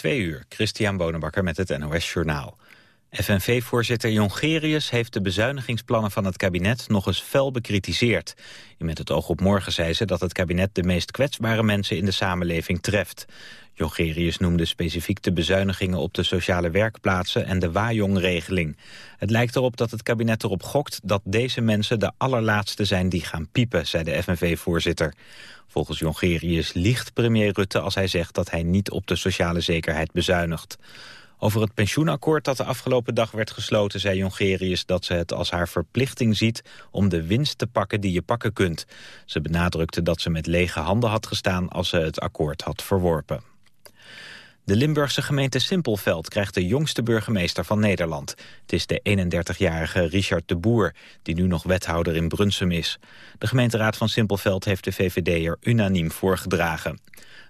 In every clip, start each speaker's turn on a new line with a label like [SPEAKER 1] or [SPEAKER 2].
[SPEAKER 1] Twee uur, Christian Bonenbakker met het NOS Journaal. FNV-voorzitter Jongerius heeft de bezuinigingsplannen van het kabinet nog eens fel bekritiseerd. Met het oog op morgen zei ze dat het kabinet de meest kwetsbare mensen in de samenleving treft. Jongerius noemde specifiek de bezuinigingen op de sociale werkplaatsen en de Wajong-regeling. Het lijkt erop dat het kabinet erop gokt dat deze mensen de allerlaatste zijn die gaan piepen, zei de FNV-voorzitter. Volgens Jongerius liegt premier Rutte als hij zegt dat hij niet op de sociale zekerheid bezuinigt. Over het pensioenakkoord dat de afgelopen dag werd gesloten... zei Jongerius dat ze het als haar verplichting ziet... om de winst te pakken die je pakken kunt. Ze benadrukte dat ze met lege handen had gestaan... als ze het akkoord had verworpen. De Limburgse gemeente Simpelveld krijgt de jongste burgemeester van Nederland. Het is de 31-jarige Richard de Boer, die nu nog wethouder in Brunsum is. De gemeenteraad van Simpelveld heeft de VVD er unaniem voorgedragen.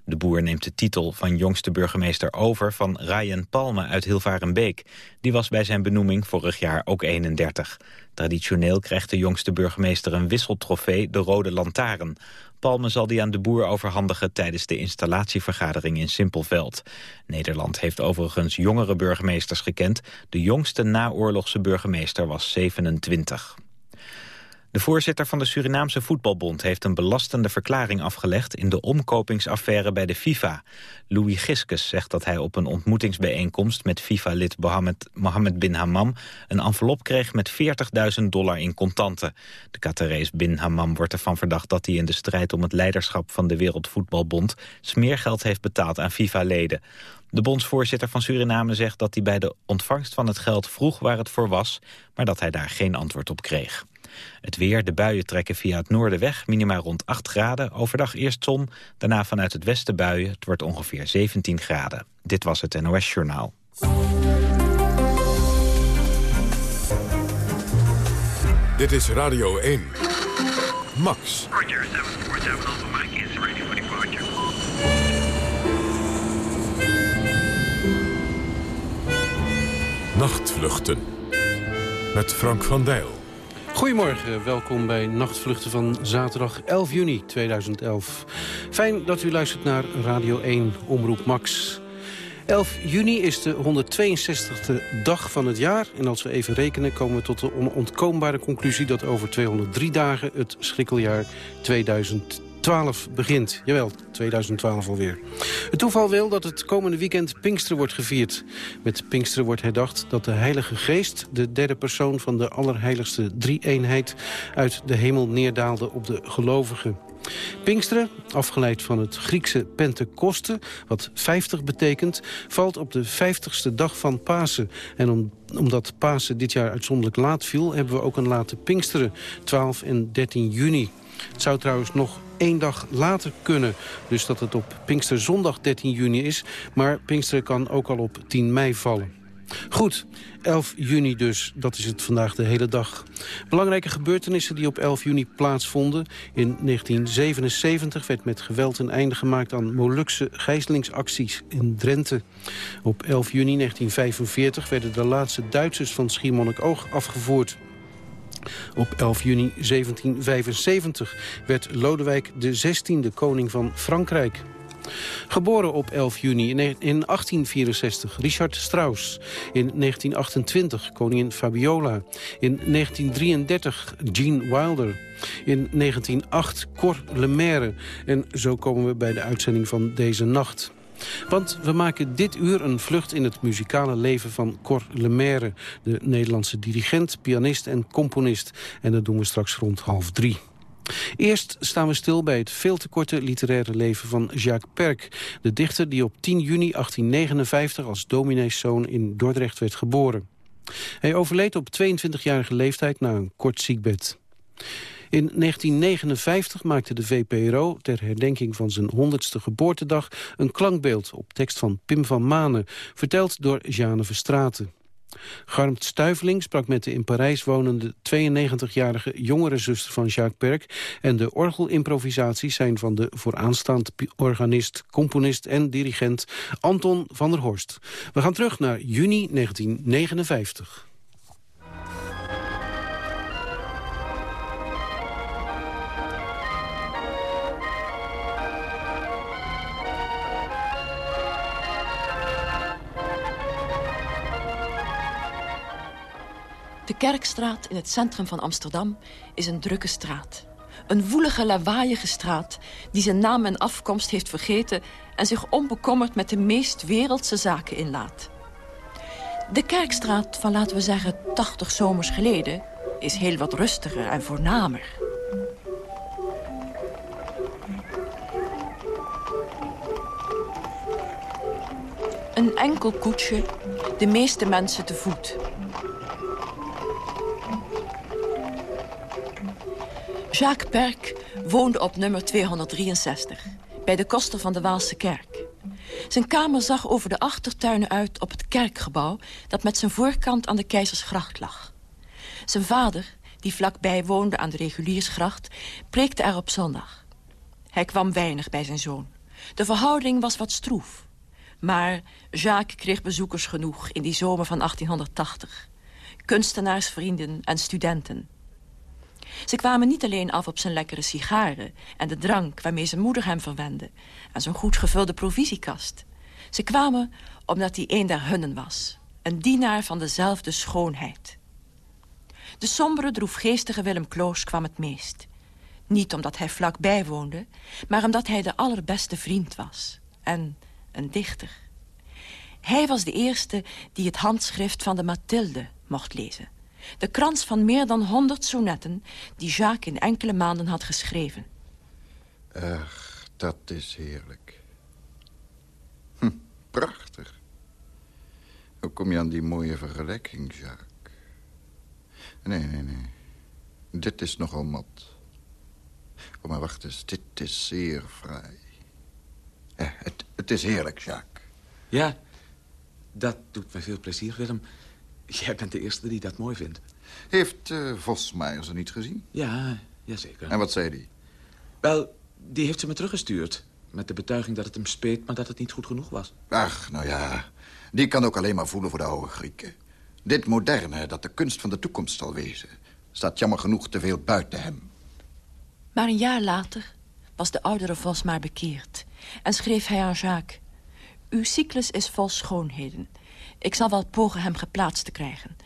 [SPEAKER 1] De boer neemt de titel van jongste burgemeester over van Ryan Palme uit Hilvarenbeek. Die was bij zijn benoeming vorig jaar ook 31. Traditioneel krijgt de jongste burgemeester een wisseltrofee, de Rode Lantaarn. Palme zal die aan de boer overhandigen tijdens de installatievergadering in Simpelveld. Nederland heeft overigens jongere burgemeesters gekend. De jongste naoorlogse burgemeester was 27. De voorzitter van de Surinaamse Voetbalbond heeft een belastende verklaring afgelegd in de omkopingsaffaire bij de FIFA. Louis Giskus zegt dat hij op een ontmoetingsbijeenkomst met FIFA-lid Mohammed bin Hammam een envelop kreeg met 40.000 dollar in contanten. De Qatarees bin Hammam wordt ervan verdacht dat hij in de strijd om het leiderschap van de Wereldvoetbalbond smeergeld heeft betaald aan FIFA-leden. De bondsvoorzitter van Suriname zegt dat hij bij de ontvangst van het geld vroeg waar het voor was, maar dat hij daar geen antwoord op kreeg. Het weer, de buien trekken via het noorden weg, minimaal rond 8 graden. Overdag eerst zon, daarna vanuit het westen buien. Het wordt ongeveer 17 graden. Dit was het NOS Journaal.
[SPEAKER 2] Dit is Radio 1. Max. Nachtvluchten. Met Frank van Dijl.
[SPEAKER 3] Goedemorgen, welkom bij Nachtvluchten van zaterdag 11 juni 2011. Fijn dat u luistert naar Radio 1 Omroep Max. 11 juni is de 162e dag van het jaar. En als we even rekenen komen we tot de onontkoombare conclusie... dat over 203 dagen het schrikkeljaar 2010 12 begint. Jawel, 2012 alweer. Het toeval wil dat het komende weekend Pinksteren wordt gevierd. Met Pinksteren wordt herdacht dat de Heilige Geest... de derde persoon van de allerheiligste drie-eenheid... uit de hemel neerdaalde op de gelovigen. Pinksteren, afgeleid van het Griekse Pentekoste, wat 50 betekent... valt op de 50ste dag van Pasen. En omdat Pasen dit jaar uitzonderlijk laat viel... hebben we ook een late Pinksteren, 12 en 13 juni. Het zou trouwens nog één dag later kunnen. Dus dat het op Pinksterzondag 13 juni is. Maar Pinkster kan ook al op 10 mei vallen. Goed, 11 juni dus, dat is het vandaag de hele dag. Belangrijke gebeurtenissen die op 11 juni plaatsvonden. In 1977 werd met geweld een einde gemaakt aan Molukse gijzelingsacties in Drenthe. Op 11 juni 1945 werden de laatste Duitsers van Schiermonnikoog afgevoerd. Op 11 juni 1775 werd Lodewijk XVI koning van Frankrijk. Geboren op 11 juni in 1864 Richard Strauss. In 1928 koningin Fabiola. In 1933 Jean Wilder. In 1908 Cor Lemaire. En zo komen we bij de uitzending van deze nacht. Want we maken dit uur een vlucht in het muzikale leven van Cor Lemaire... de Nederlandse dirigent, pianist en componist. En dat doen we straks rond half drie. Eerst staan we stil bij het veel te korte literaire leven van Jacques Perk... de dichter die op 10 juni 1859 als domineeszoon in Dordrecht werd geboren. Hij overleed op 22-jarige leeftijd na een kort ziekbed. In 1959 maakte de VPRO ter herdenking van zijn 100ste geboortedag... een klankbeeld op tekst van Pim van Manen, verteld door Jeanne Verstraten. Garmt Stuiveling sprak met de in Parijs wonende 92-jarige jongere zuster van Jacques Perk... en de orgelimprovisaties zijn van de vooraanstaand organist, componist en dirigent Anton van der Horst. We gaan terug naar juni 1959.
[SPEAKER 4] De Kerkstraat in het centrum van Amsterdam is een drukke straat. Een woelige, lawaaiige straat die zijn naam en afkomst heeft vergeten... en zich onbekommerd met de meest wereldse zaken inlaat. De Kerkstraat van, laten we zeggen, 80 zomers geleden... is heel wat rustiger en voornamer. Een enkel koetsje, de meeste mensen te voet. Jacques Perk woonde op nummer 263, bij de koster van de Waalse kerk. Zijn kamer zag over de achtertuinen uit op het kerkgebouw... dat met zijn voorkant aan de Keizersgracht lag. Zijn vader, die vlakbij woonde aan de Reguliersgracht... preekte er op zondag. Hij kwam weinig bij zijn zoon. De verhouding was wat stroef. Maar Jacques kreeg bezoekers genoeg in die zomer van 1880. Kunstenaarsvrienden en studenten. Ze kwamen niet alleen af op zijn lekkere sigaren... en de drank waarmee zijn moeder hem verwende... en zijn goed gevulde provisiekast. Ze kwamen omdat hij een der hunnen was. Een dienaar van dezelfde schoonheid. De sombere, droefgeestige Willem Kloos kwam het meest. Niet omdat hij vlakbij woonde... maar omdat hij de allerbeste vriend was. En een dichter. Hij was de eerste die het handschrift van de Mathilde mocht lezen. De krans van meer dan honderd sonetten die Jacques in enkele maanden had geschreven.
[SPEAKER 5] Ach, dat is heerlijk. Hm, prachtig. Hoe kom je aan die mooie vergelijking, Jacques? Nee, nee, nee. Dit is nogal mat. Kom maar, wacht eens. Dit is zeer fraai. Ja, het, het is heerlijk, Jacques.
[SPEAKER 6] Ja, dat doet me veel plezier, Willem. Jij bent de eerste die dat mooi vindt.
[SPEAKER 5] Heeft uh, Vosmeijer ze niet gezien?
[SPEAKER 6] Ja, jazeker.
[SPEAKER 5] En wat zei die?
[SPEAKER 6] Wel, die heeft ze me teruggestuurd. Met de betuiging dat het hem speet, maar dat het niet goed genoeg was.
[SPEAKER 5] Ach, nou ja. Die kan ook alleen maar voelen voor de oude Grieken. Dit moderne, dat de kunst van de toekomst zal wezen... staat jammer genoeg te veel buiten hem.
[SPEAKER 4] Maar een jaar later was de oudere Vos maar bekeerd... en schreef hij aan Jacques... Uw cyclus is vol schoonheden. Ik zal wel pogen hem geplaatst te krijgen.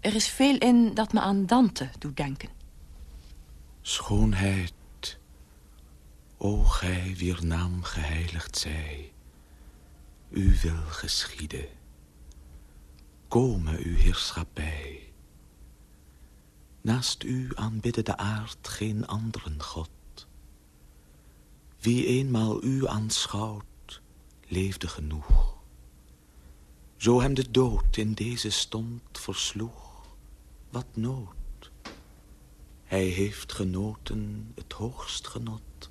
[SPEAKER 4] Er is veel in dat me aan Dante doet denken.
[SPEAKER 6] Schoonheid, o gij wier naam geheiligd zij, u wil geschieden. Kome uw heerschappij. Naast u aanbidde de aard geen anderen God. Wie eenmaal u aanschouwt, leefde genoeg. Zo hem de dood in deze stond versloeg, wat nood. Hij heeft genoten het hoogst genot.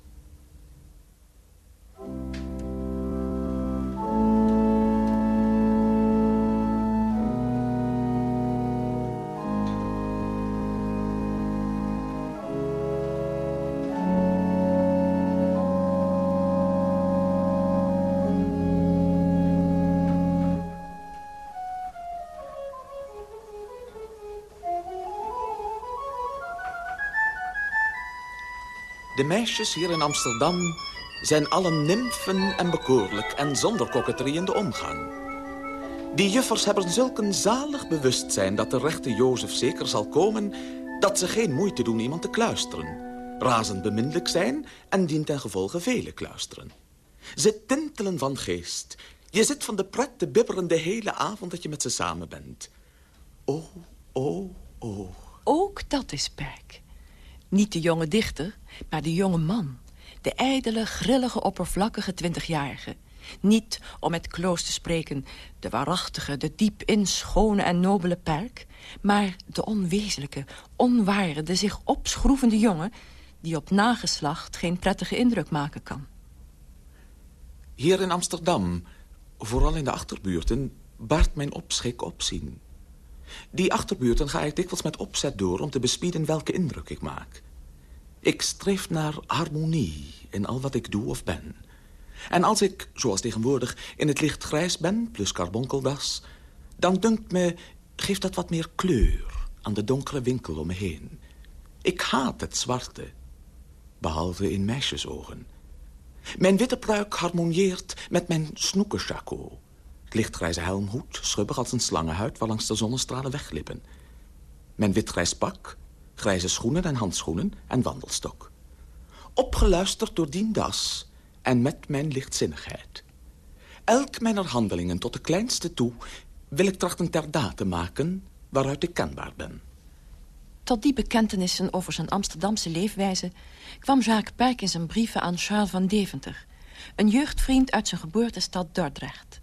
[SPEAKER 6] De meisjes hier in Amsterdam zijn allen nymfen en bekoorlijk... en zonder koketterie in de omgang. Die juffers hebben zulk een zalig bewustzijn... dat de rechte Jozef zeker zal komen... dat ze geen moeite doen iemand te kluisteren. Razend beminnelijk zijn en dient ten gevolge vele kluisteren. Ze tintelen van geest. Je zit van de pret te bibberen de hele avond dat je met ze samen bent. Oh, oh, oh.
[SPEAKER 4] Ook dat is perk. Niet de jonge dichter, maar de jonge man. De ijdele, grillige, oppervlakkige twintigjarige. Niet, om met Kloos te spreken, de waarachtige, de diep in schone en nobele perk... maar de onwezenlijke, onware, de zich opschroevende jongen... die op nageslacht geen prettige indruk maken kan.
[SPEAKER 6] Hier in Amsterdam, vooral in de achterbuurten... baart mijn opschik opzien. Die achterbuurten ga ik dikwijls met opzet door... om te bespieden welke indruk ik maak. Ik streef naar harmonie in al wat ik doe of ben. En als ik, zoals tegenwoordig, in het licht grijs ben... plus karbonkeldas, dan dunkt me... geeft dat wat meer kleur aan de donkere winkel om me heen. Ik haat het zwarte, behalve in meisjesogen. Mijn witte pruik harmonieert met mijn Het lichtgrijze helmhoed, schubbig als een slangenhuid... waar langs de zonnestralen wegglippen. Mijn wit-grijs pak, grijze schoenen en handschoenen en wandelstok. Opgeluisterd door dien das en met mijn lichtzinnigheid. Elk mijner handelingen tot de kleinste toe wil ik trachten ter daad te maken waaruit ik kenbaar ben.
[SPEAKER 4] Tot die bekentenissen over zijn Amsterdamse leefwijze... kwam Jacques Perk in zijn brieven aan Charles van Deventer... een jeugdvriend uit zijn geboortestad Dordrecht.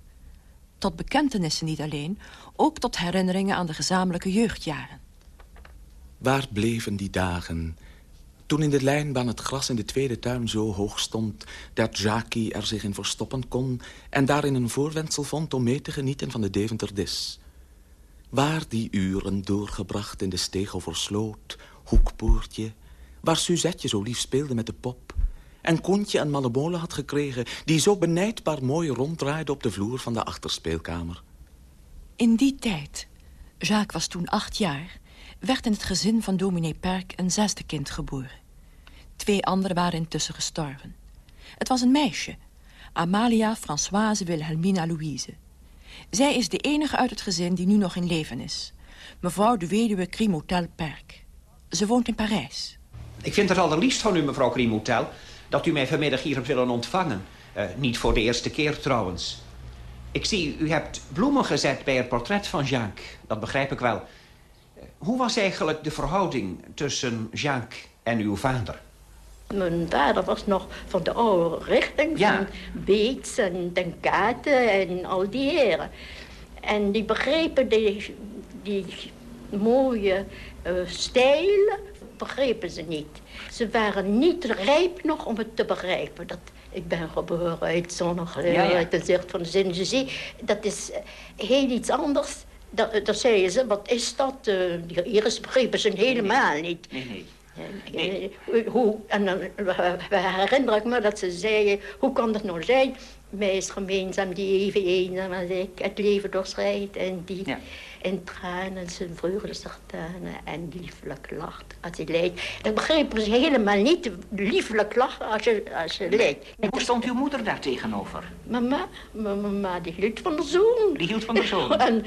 [SPEAKER 4] Tot bekentenissen niet alleen, ook tot herinneringen aan de gezamenlijke jeugdjaren.
[SPEAKER 6] Waar bleven die dagen toen in de lijnbaan het gras in de tweede tuin zo hoog stond... dat Jackie er zich in verstoppen kon... en daarin een voorwendsel vond om mee te genieten van de Deventer dis. Waar die uren doorgebracht in de steeg over sloot, hoekpoortje... waar Suzette zo lief speelde met de pop... en Koentje een mannebolen had gekregen... die zo benijdbaar mooi ronddraaide op de vloer van de achterspeelkamer.
[SPEAKER 4] In die tijd, Jacques was toen acht jaar... werd in het gezin van dominee Perk een zesde kind geboren. Twee anderen waren intussen gestorven. Het was een meisje, Amalia Françoise Wilhelmina Louise. Zij is de enige uit het gezin die nu nog in leven is. Mevrouw de weduwe Crimotel Perk. Ze woont in Parijs.
[SPEAKER 7] Ik vind het allerliefst van u, mevrouw Crimotel... dat u mij vanmiddag hier hebt willen ontvangen. Uh, niet voor de eerste keer trouwens. Ik zie, u hebt bloemen gezet bij het portret van Jacques. Dat begrijp ik wel. Uh, hoe was eigenlijk de verhouding tussen Jacques en uw vader?
[SPEAKER 8] Mijn vader was nog van de oude richting, ja. van Beets en Den Katen en al die heren. En die begrepen die, die mooie uh, stijl, begrepen ze niet. Ze waren niet rijp nog om het te begrijpen. Dat, ik ben geboren uit Zonnige, ja, ja. uit zicht van de. Dat is heel iets anders. Dat, dat zeiden ze, wat is dat? Uh, die Iris begrepen ze helemaal niet.
[SPEAKER 7] Nee, nee.
[SPEAKER 8] Nee. Hoe, en dan herinner ik me dat ze zeiden, hoe kan dat nou zijn? Mij is gemeenzaam die even eenzaam als ik het leven doorschrijdt en die ja. In tranen zijn vreugde tranen en lieflijk lacht als hij lijdt. Dan begrepen ze helemaal niet lieflijk lachen als je, als je lijdt.
[SPEAKER 7] En hoe stond uw moeder daar tegenover?
[SPEAKER 8] Mama, mama die hield van de zoon.
[SPEAKER 7] Die hield van de zoon?
[SPEAKER 8] en,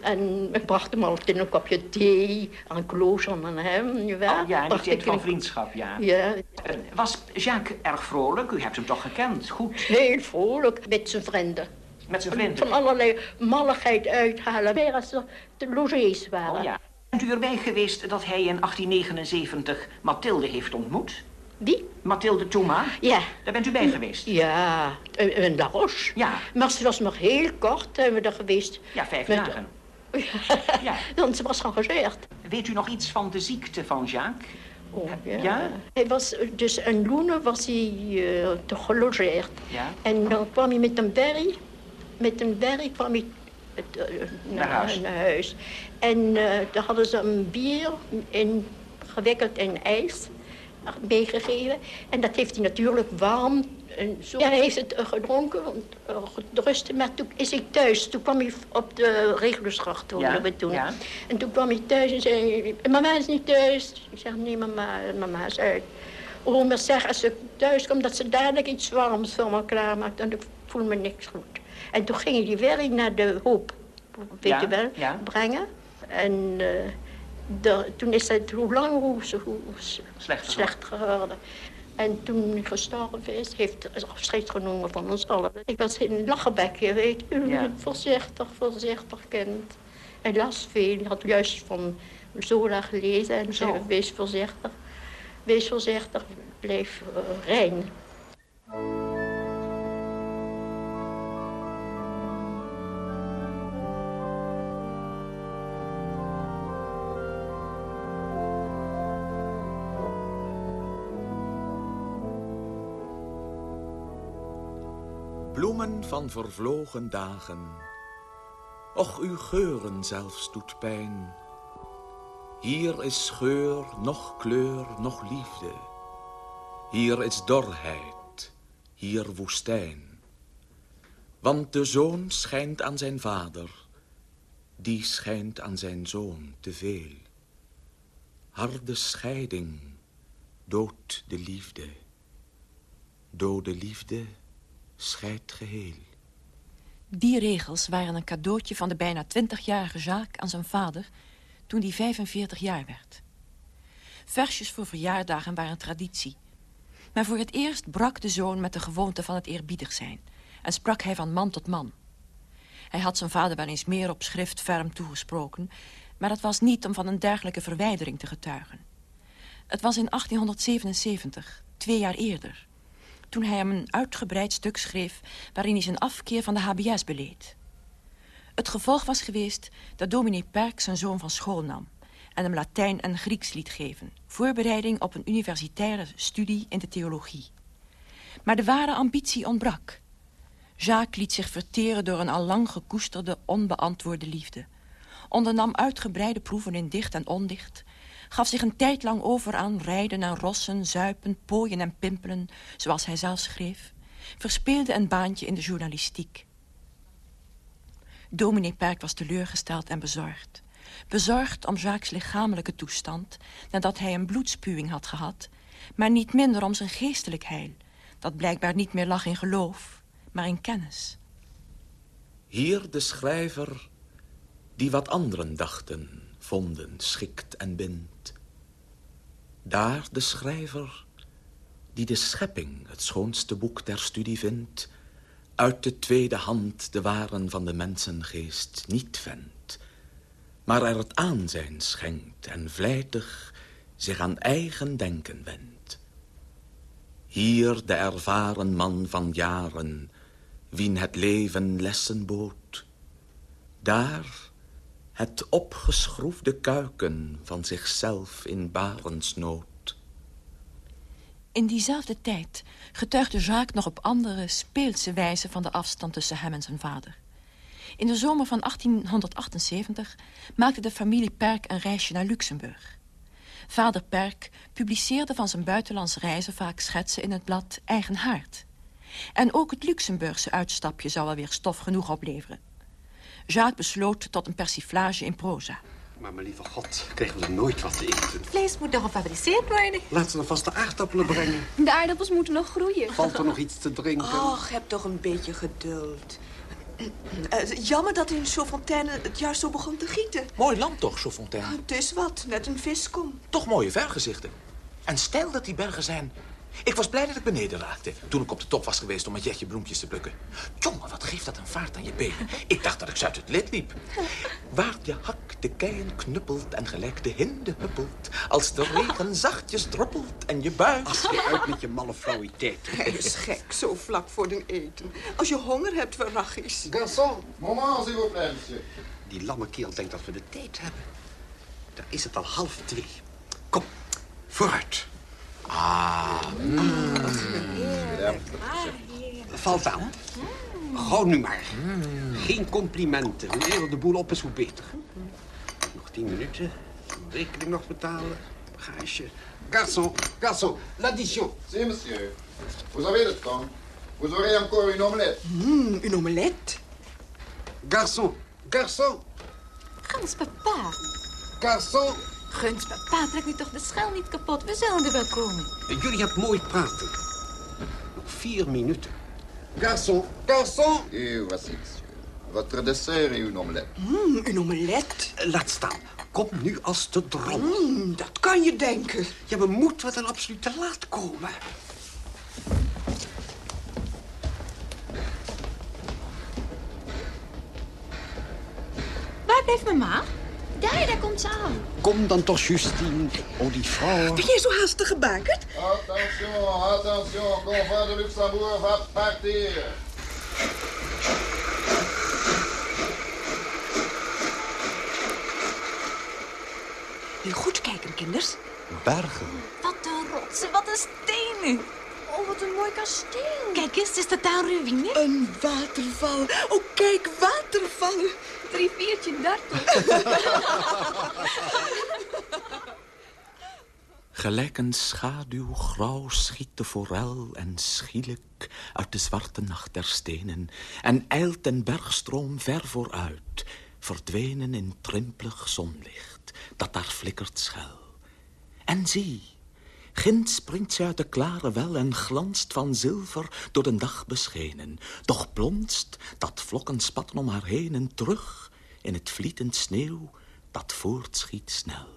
[SPEAKER 8] en ik bracht hem altijd een kopje thee, een kloos aan hem.
[SPEAKER 7] Ja, oh, ja, die tijd van vriendschap, ja.
[SPEAKER 8] ja.
[SPEAKER 7] Was Jacques erg vrolijk? U hebt hem toch gekend, goed?
[SPEAKER 8] Heel vrolijk, met zijn vrienden.
[SPEAKER 7] Met zijn vrienden?
[SPEAKER 8] Van allerlei malligheid uithalen, weer als de logés waren.
[SPEAKER 7] Oh, ja. Bent u erbij geweest dat hij in 1879 Mathilde heeft ontmoet?
[SPEAKER 8] Wie?
[SPEAKER 7] Mathilde Thomas?
[SPEAKER 8] Ja.
[SPEAKER 7] Daar bent u bij geweest?
[SPEAKER 8] Ja, in La Roche.
[SPEAKER 7] Ja.
[SPEAKER 8] Maar ze was nog heel kort, zijn we daar geweest.
[SPEAKER 7] Ja, vijf Met... dagen.
[SPEAKER 8] ja. Want ze was geëngageerd.
[SPEAKER 7] Weet u nog iets van de ziekte van Jacques?
[SPEAKER 8] Oh, ja.
[SPEAKER 7] ja.
[SPEAKER 8] Hij was, dus in Loenen was hij uh, gelogeerd.
[SPEAKER 7] Ja.
[SPEAKER 8] En dan kwam hij met een berry. Met een berry kwam hij het, uh, naar, huis. naar, huis. En uh, daar hadden ze een bier in, gewikkeld in ijs meegegeven. En dat heeft hij natuurlijk warm. En zo. Ja, hij heeft het gedronken, gedrust. Maar toen is hij thuis. Toen kwam hij op de Regulusgracht,
[SPEAKER 7] ja,
[SPEAKER 8] we toen.
[SPEAKER 7] Ja.
[SPEAKER 8] En toen kwam hij thuis en zei... Mama is niet thuis. Ik zeg, nee, mama, mama is uit. Oma zegt, als ze thuis komt, dat ze dadelijk iets warms voor me klaarmaakt. En ik voel me niks goed. En toen ging hij weer naar de hoop, weet
[SPEAKER 7] ja,
[SPEAKER 8] je wel,
[SPEAKER 7] ja.
[SPEAKER 8] brengen. En uh, de, toen is het hoe lang hoe, hoe
[SPEAKER 7] slecht,
[SPEAKER 8] slecht geworden. En toen hij gestorven is, heeft hij afscheid genomen van ons allen. Ik was in een lachenbekje, weet u.
[SPEAKER 7] Ja.
[SPEAKER 8] Voorzichtig, voorzichtig kind. Hij las veel, hij had juist van Zola gelezen. En zei, wees voorzichtig, wees voorzichtig, blijf uh, rein.
[SPEAKER 6] Van vervlogen dagen. Och, uw geuren zelfs doet pijn. Hier is geur, noch kleur, noch liefde. Hier is dorheid, hier woestijn. Want de zoon schijnt aan zijn vader, die schijnt aan zijn zoon te veel. Harde scheiding doodt de liefde. Dode liefde scheidt geheel.
[SPEAKER 4] Die regels waren een cadeautje van de bijna twintigjarige Jacques aan zijn vader... toen hij 45 jaar werd. Versjes voor verjaardagen waren traditie. Maar voor het eerst brak de zoon met de gewoonte van het eerbiedig zijn... en sprak hij van man tot man. Hij had zijn vader wel eens meer op schrift ferm toegesproken... maar dat was niet om van een dergelijke verwijdering te getuigen. Het was in 1877, twee jaar eerder... toen hij hem een uitgebreid stuk schreef... waarin hij zijn afkeer van de HBS beleed. Het gevolg was geweest dat dominee Perk zijn zoon van school nam... en hem Latijn en Grieks liet geven... voorbereiding op een universitaire studie in de theologie. Maar de ware ambitie ontbrak. Jacques liet zich verteren door een allang gekoesterde, onbeantwoorde liefde. Ondernam uitgebreide proeven in dicht en ondicht... gaf zich een tijd lang over aan rijden en rossen, zuipen, pooien en pimpelen... zoals hij zelf schreef... verspeelde een baantje in de journalistiek... Dominee Perk was teleurgesteld en bezorgd. Bezorgd om Jacques' lichamelijke toestand... nadat hij een bloedspuwing had gehad... maar niet minder om zijn geestelijk heil... dat blijkbaar niet meer lag in geloof, maar in kennis.
[SPEAKER 6] Hier de schrijver die wat anderen dachten, vonden, schikt en bindt. Daar de schrijver die de schepping het schoonste boek der studie vindt uit de tweede hand de waren van de mensengeest niet vendt, maar er het aanzijn schenkt en vlijtig zich aan eigen denken wendt. Hier de ervaren man van jaren, wien het leven lessen bood. Daar het opgeschroefde kuiken van zichzelf in barensnood.
[SPEAKER 4] In diezelfde tijd getuigde Jacques nog op andere speelse wijze van de afstand tussen hem en zijn vader. In de zomer van 1878 maakte de familie Perk een reisje naar Luxemburg. Vader Perk publiceerde van zijn buitenlandse reizen vaak schetsen in het blad Eigen Haard. En ook het Luxemburgse uitstapje zou alweer stof genoeg opleveren. Jacques besloot tot een persiflage in proza.
[SPEAKER 9] Maar mijn lieve god, kregen we er nooit wat te eten.
[SPEAKER 10] Vlees moet nog gefabriceerd worden.
[SPEAKER 9] Laten we dan vast de aardappelen brengen.
[SPEAKER 10] De aardappels moeten nog groeien.
[SPEAKER 9] Valt er nog iets te drinken?
[SPEAKER 11] Och, heb toch een beetje geduld. Uh, jammer dat in Chaudfontaine het juist zo begon te gieten.
[SPEAKER 6] Mooi land toch, Chaudfontaine?
[SPEAKER 11] Het is wat, net een viskom.
[SPEAKER 6] Toch mooie vergezichten. En stel dat die bergen zijn ik was blij dat ik beneden raakte toen ik op de top was geweest om met Jetje bloempjes te plukken. Jongen, wat geeft dat een vaart aan je benen? Ik dacht dat ik uit het lid liep. Waar je hak de keien knuppelt en gelijk de hinde huppelt. Als de regen zachtjes druppelt en je buik...
[SPEAKER 9] Als je uit met je malle flauwiteit.
[SPEAKER 11] Hij is gek, zo vlak voor de eten. Als je honger hebt, verrachies.
[SPEAKER 5] Garçon, moment, s'il vous plaît, monsieur.
[SPEAKER 9] Die lamme keel denkt dat we de tijd hebben. Daar is het al half twee. Kom, vooruit.
[SPEAKER 6] Ah. Mm.
[SPEAKER 9] Valt aan. Gauw nu maar. Geen complimenten. Hoe eerder de boel op is, hoe beter. Nog tien minuten. Rekening nog betalen. Bagage. Garçon, garçon, l'addition.
[SPEAKER 5] Si, monsieur. Vous avez le temps. Vous aurez encore une omelette.
[SPEAKER 11] Mm, une omelette?
[SPEAKER 9] Garçon, garçon.
[SPEAKER 10] Gans, papa.
[SPEAKER 9] Garçon.
[SPEAKER 10] Guns, papa, trek nu toch de schel niet kapot. We zullen er wel komen.
[SPEAKER 9] Jullie hebben mooi praten. Nog vier minuten. Garçon, garçon.
[SPEAKER 5] Et voici, monsieur. Votre dessert et une omelette.
[SPEAKER 11] Mm, een omelette?
[SPEAKER 9] Laat staan. Kom nu als te drom.
[SPEAKER 11] Mm, dat kan je denken.
[SPEAKER 9] Ja, we moeten wat dan absoluut te laat komen.
[SPEAKER 10] Waar blijft mama? Daar, daar komt ze aan.
[SPEAKER 9] Kom dan toch, Justine. Oh, die vrouw.
[SPEAKER 11] Ben jij zo haastig gebakerd?
[SPEAKER 5] Attention, attention. Confrère de Luxembourg va partir.
[SPEAKER 11] Nu goed kijken, kinders.
[SPEAKER 9] Bergen.
[SPEAKER 10] Wat een rotsen, wat een stenen. Oh, wat een mooi kasteel. Kijk eens, is dat daar een ruïne?
[SPEAKER 11] Een waterval. Oh, kijk, watervallen.
[SPEAKER 10] Het riviertje dartelt.
[SPEAKER 6] Gelijk een schaduw grauw schiet de forel en schielijk uit de zwarte nacht der stenen en eilt een bergstroom ver vooruit, verdwenen in trimpelig zonlicht dat daar flikkert schel. En zie, ginds springt ze uit de klare wel en glanst van zilver door de dag beschenen, doch plonst dat vlokken spatten om haar heen en terug in het vlietend sneeuw dat voortschiet snel.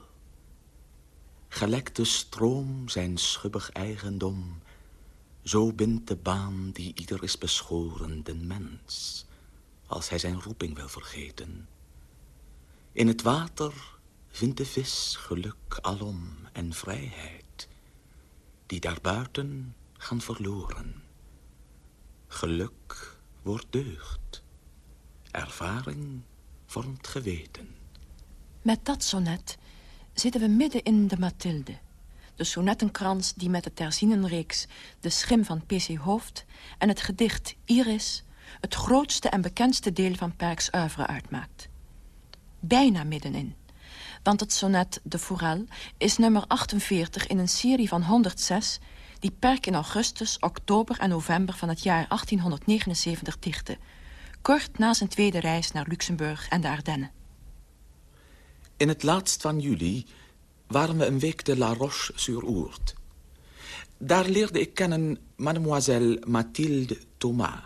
[SPEAKER 6] Gelijk de stroom zijn schubbig eigendom, zo bindt de baan die ieder is beschoren de mens, als hij zijn roeping wil vergeten. In het water vindt de vis geluk alom en vrijheid, die daarbuiten gaan verloren. Geluk wordt deugd, ervaring vormt geweten.
[SPEAKER 4] Met dat sonnet zitten we midden in de Mathilde. De sonettenkrans die met de Terzinenreeks De Schim van P.C. Hoofd... en het gedicht Iris het grootste en bekendste deel van Perks oeuvre uitmaakt. Bijna middenin. Want het sonnet De Forel is nummer 48 in een serie van 106... die Perk in augustus, oktober en november van het jaar 1879 dichtte... kort na zijn tweede reis naar Luxemburg en de Ardennen.
[SPEAKER 6] In het laatst van juli waren we een week te La Roche-sur-Oert. Daar leerde ik kennen mademoiselle Mathilde Thomas.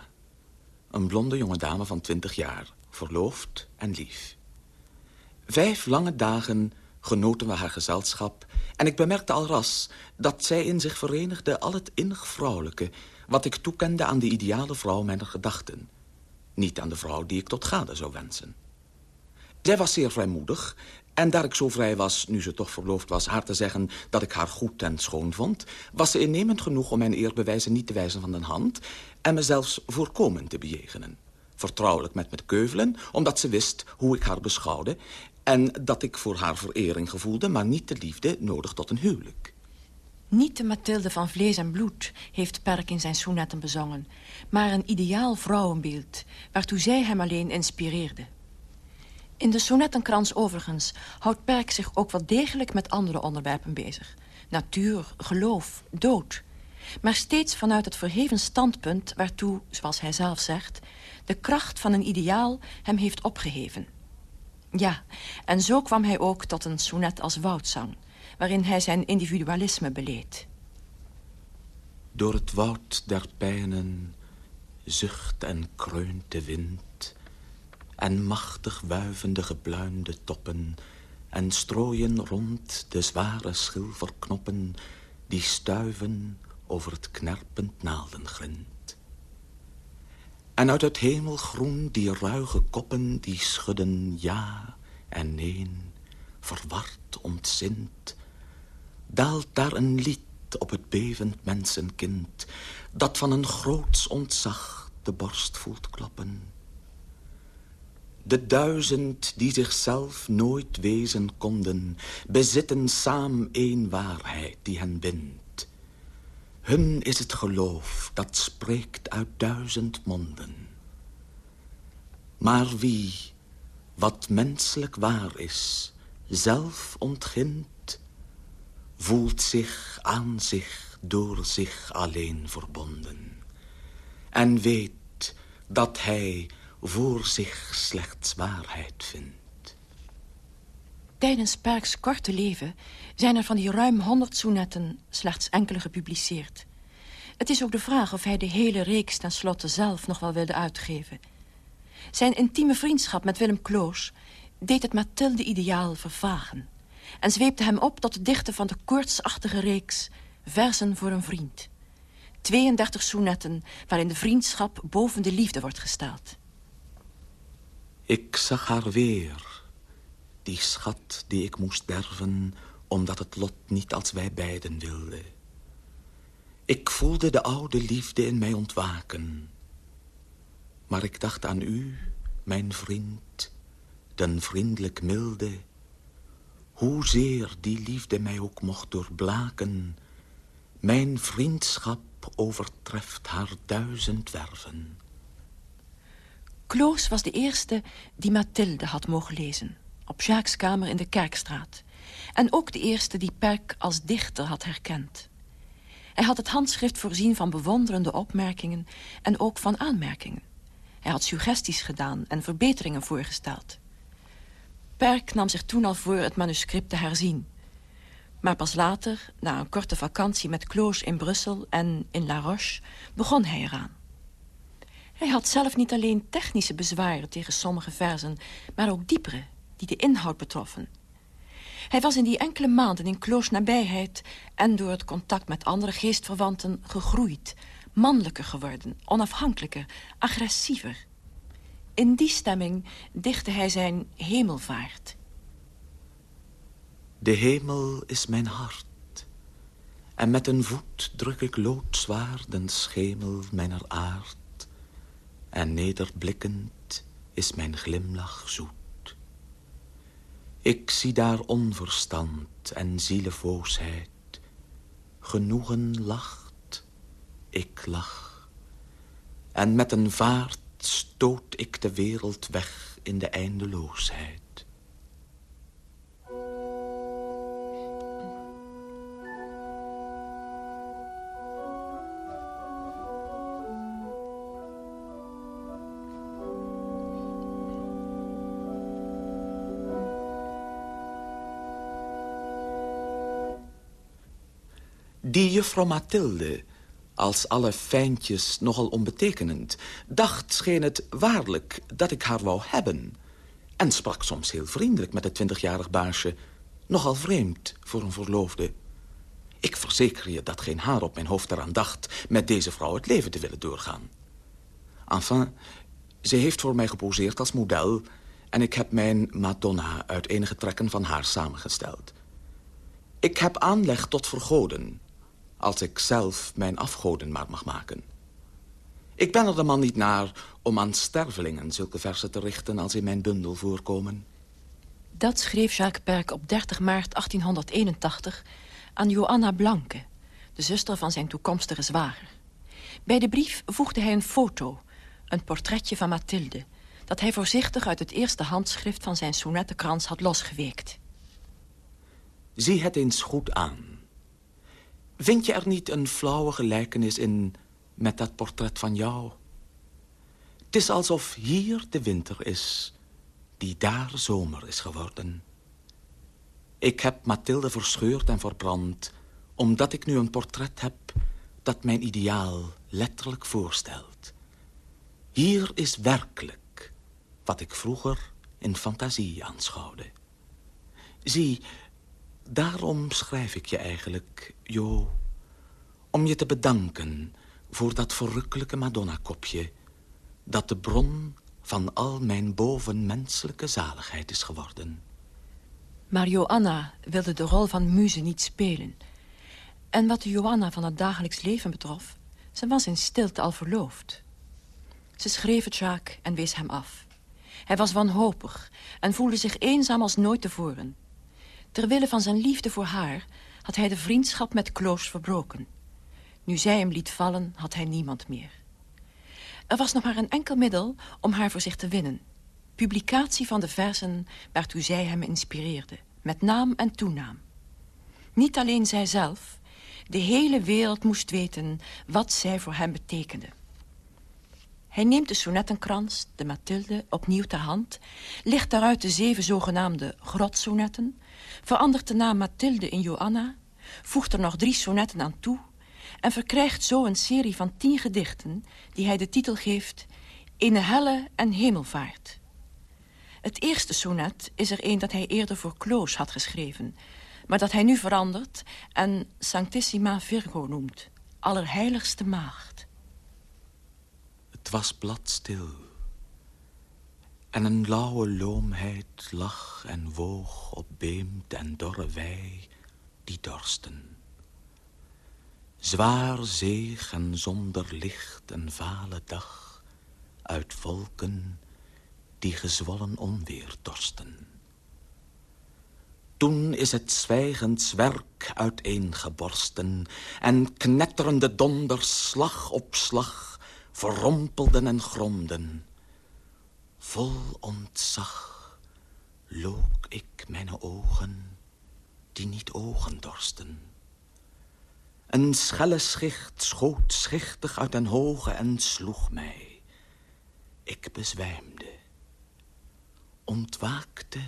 [SPEAKER 6] Een blonde jonge dame van twintig jaar, verloofd en lief. Vijf lange dagen genoten we haar gezelschap... en ik bemerkte al ras dat zij in zich verenigde al het innig vrouwelijke... wat ik toekende aan de ideale vrouw mijner gedachten. Niet aan de vrouw die ik tot gade zou wensen. Zij was zeer vrijmoedig en daar ik zo vrij was, nu ze toch verloofd was... haar te zeggen dat ik haar goed en schoon vond... was ze innemend genoeg om mijn eerbewijzen niet te wijzen van de hand... en me zelfs voorkomend te bejegenen. Vertrouwelijk met me te keuvelen, omdat ze wist hoe ik haar beschouwde... en dat ik voor haar verering gevoelde, maar niet de liefde nodig tot een huwelijk.
[SPEAKER 4] Niet de Mathilde van vlees en bloed heeft Perk in zijn sonetten bezongen... maar een ideaal vrouwenbeeld, waartoe zij hem alleen inspireerde. In de sonettenkrans overigens houdt Perk zich ook wel degelijk met andere onderwerpen bezig. Natuur, geloof, dood. Maar steeds vanuit het verheven standpunt waartoe, zoals hij zelf zegt... de kracht van een ideaal hem heeft opgeheven. Ja, en zo kwam hij ook tot een sonnet als Woudzang... waarin hij zijn individualisme beleed.
[SPEAKER 6] Door het woud der pijnen zucht en kreunt de wind en machtig wuivende gebluinde toppen... en strooien rond de zware schilverknoppen... die stuiven over het knerpend naaldengrind. En uit het hemelgroen die ruige koppen... die schudden ja en neen, verward ontzint... daalt daar een lied op het bevend mensenkind... dat van een groots ontzag de borst voelt kloppen... De duizend die zichzelf nooit wezen konden... bezitten saam één waarheid die hen bindt. Hun is het geloof dat spreekt uit duizend monden. Maar wie, wat menselijk waar is, zelf ontgint... voelt zich aan zich door zich alleen verbonden. En weet dat hij voor zich slechts waarheid vindt.
[SPEAKER 4] Tijdens Perks korte leven zijn er van die ruim honderd soenetten slechts enkele gepubliceerd. Het is ook de vraag of hij de hele reeks tenslotte zelf nog wel wilde uitgeven. Zijn intieme vriendschap met Willem Kloos deed het Mathilde-ideaal vervagen... en zweepte hem op tot het dichten van de koortsachtige reeks Versen voor een vriend. 32 soenetten waarin de vriendschap boven de liefde wordt gesteld.
[SPEAKER 6] Ik zag haar weer, die schat die ik moest derven... omdat het lot niet als wij beiden wilde. Ik voelde de oude liefde in mij ontwaken. Maar ik dacht aan u, mijn vriend, den vriendelijk milde... Hoezeer die liefde mij ook mocht doorblaken... mijn vriendschap overtreft haar duizend werven.
[SPEAKER 4] Kloos was de eerste die Mathilde had mogen lezen. Op Jacques' kamer in de Kerkstraat. En ook de eerste die Perk als dichter had herkend. Hij had het handschrift voorzien van bewonderende opmerkingen... en ook van aanmerkingen. Hij had suggesties gedaan en verbeteringen voorgesteld. Perk nam zich toen al voor het manuscript te herzien. Maar pas later, na een korte vakantie met Kloos in Brussel en in La Roche... begon hij eraan. Hij had zelf niet alleen technische bezwaren tegen sommige verzen... maar ook diepere, die de inhoud betroffen. Hij was in die enkele maanden in Kloos nabijheid... en door het contact met andere geestverwanten gegroeid. Mannelijker geworden, onafhankelijker, agressiever. In die stemming dichtte hij zijn hemelvaart.
[SPEAKER 6] De hemel is mijn hart. En met een voet druk ik loodzwaar den schemel mijner aard. En nederblikkend is mijn glimlach zoet. Ik zie daar onverstand en zielevoosheid. Genoegen lacht, ik lach. En met een vaart stoot ik de wereld weg in de eindeloosheid. Die juffrouw Mathilde, als alle fijntjes nogal onbetekenend... dacht, scheen het waarlijk, dat ik haar wou hebben... en sprak soms heel vriendelijk met het twintigjarig baasje... nogal vreemd voor een verloofde. Ik verzeker je dat geen haar op mijn hoofd eraan dacht... met deze vrouw het leven te willen doorgaan. Enfin, ze heeft voor mij geposeerd als model... en ik heb mijn Madonna uit enige trekken van haar samengesteld. Ik heb aanleg tot vergoden als ik zelf mijn afgoden maar mag maken. Ik ben er de man niet naar om aan stervelingen zulke versen te richten... als in mijn bundel voorkomen.
[SPEAKER 4] Dat schreef Jacques Perk op 30 maart 1881 aan Joanna Blanke... de zuster van zijn toekomstige zwager. Bij de brief voegde hij een foto, een portretje van Mathilde... dat hij voorzichtig uit het eerste handschrift van zijn sonettenkrans had losgeweekt.
[SPEAKER 6] Zie het eens goed aan. Vind je er niet een flauwe gelijkenis in met dat portret van jou? Het is alsof hier de winter is, die daar zomer is geworden. Ik heb Mathilde verscheurd en verbrand... omdat ik nu een portret heb dat mijn ideaal letterlijk voorstelt. Hier is werkelijk wat ik vroeger in fantasie aanschouwde. Zie, Daarom schrijf ik je eigenlijk, Jo. Om je te bedanken voor dat verrukkelijke Madonna-kopje... dat de bron van al mijn bovenmenselijke zaligheid is geworden.
[SPEAKER 4] Maar Joanna wilde de rol van muze niet spelen. En wat de Joanna van het dagelijks leven betrof... ze was in stilte al verloofd. Ze schreef het Jacques en wees hem af. Hij was wanhopig en voelde zich eenzaam als nooit tevoren... Terwille van zijn liefde voor haar had hij de vriendschap met Kloos verbroken. Nu zij hem liet vallen, had hij niemand meer. Er was nog maar een enkel middel om haar voor zich te winnen. Publicatie van de versen waartoe zij hem inspireerde. Met naam en toenaam. Niet alleen zijzelf, de hele wereld moest weten wat zij voor hem betekende. Hij neemt de sonettenkrans, de Mathilde, opnieuw ter hand... ligt daaruit de zeven zogenaamde grotsonetten verandert de naam Mathilde in Joanna... voegt er nog drie sonetten aan toe... en verkrijgt zo een serie van tien gedichten... die hij de titel geeft In helle en hemelvaart. Het eerste sonnet is er een dat hij eerder voor Kloos had geschreven... maar dat hij nu verandert en Sanctissima Virgo noemt. Allerheiligste maagd.
[SPEAKER 6] Het was bladstil en een lauwe loomheid lag en woog op beemd en dorre wei die dorsten. Zwaar zeeg en zonder licht een vale dag uit volken die gezwollen onweer dorsten. Toen is het zwijgend zwerk uiteengeborsten en knetterende donders slag op slag verrompelden en gromden Vol ontzag look ik mijn ogen, die niet ogen dorsten. Een schelle schicht schoot schichtig uit den hoge en sloeg mij. Ik bezwijmde, ontwaakte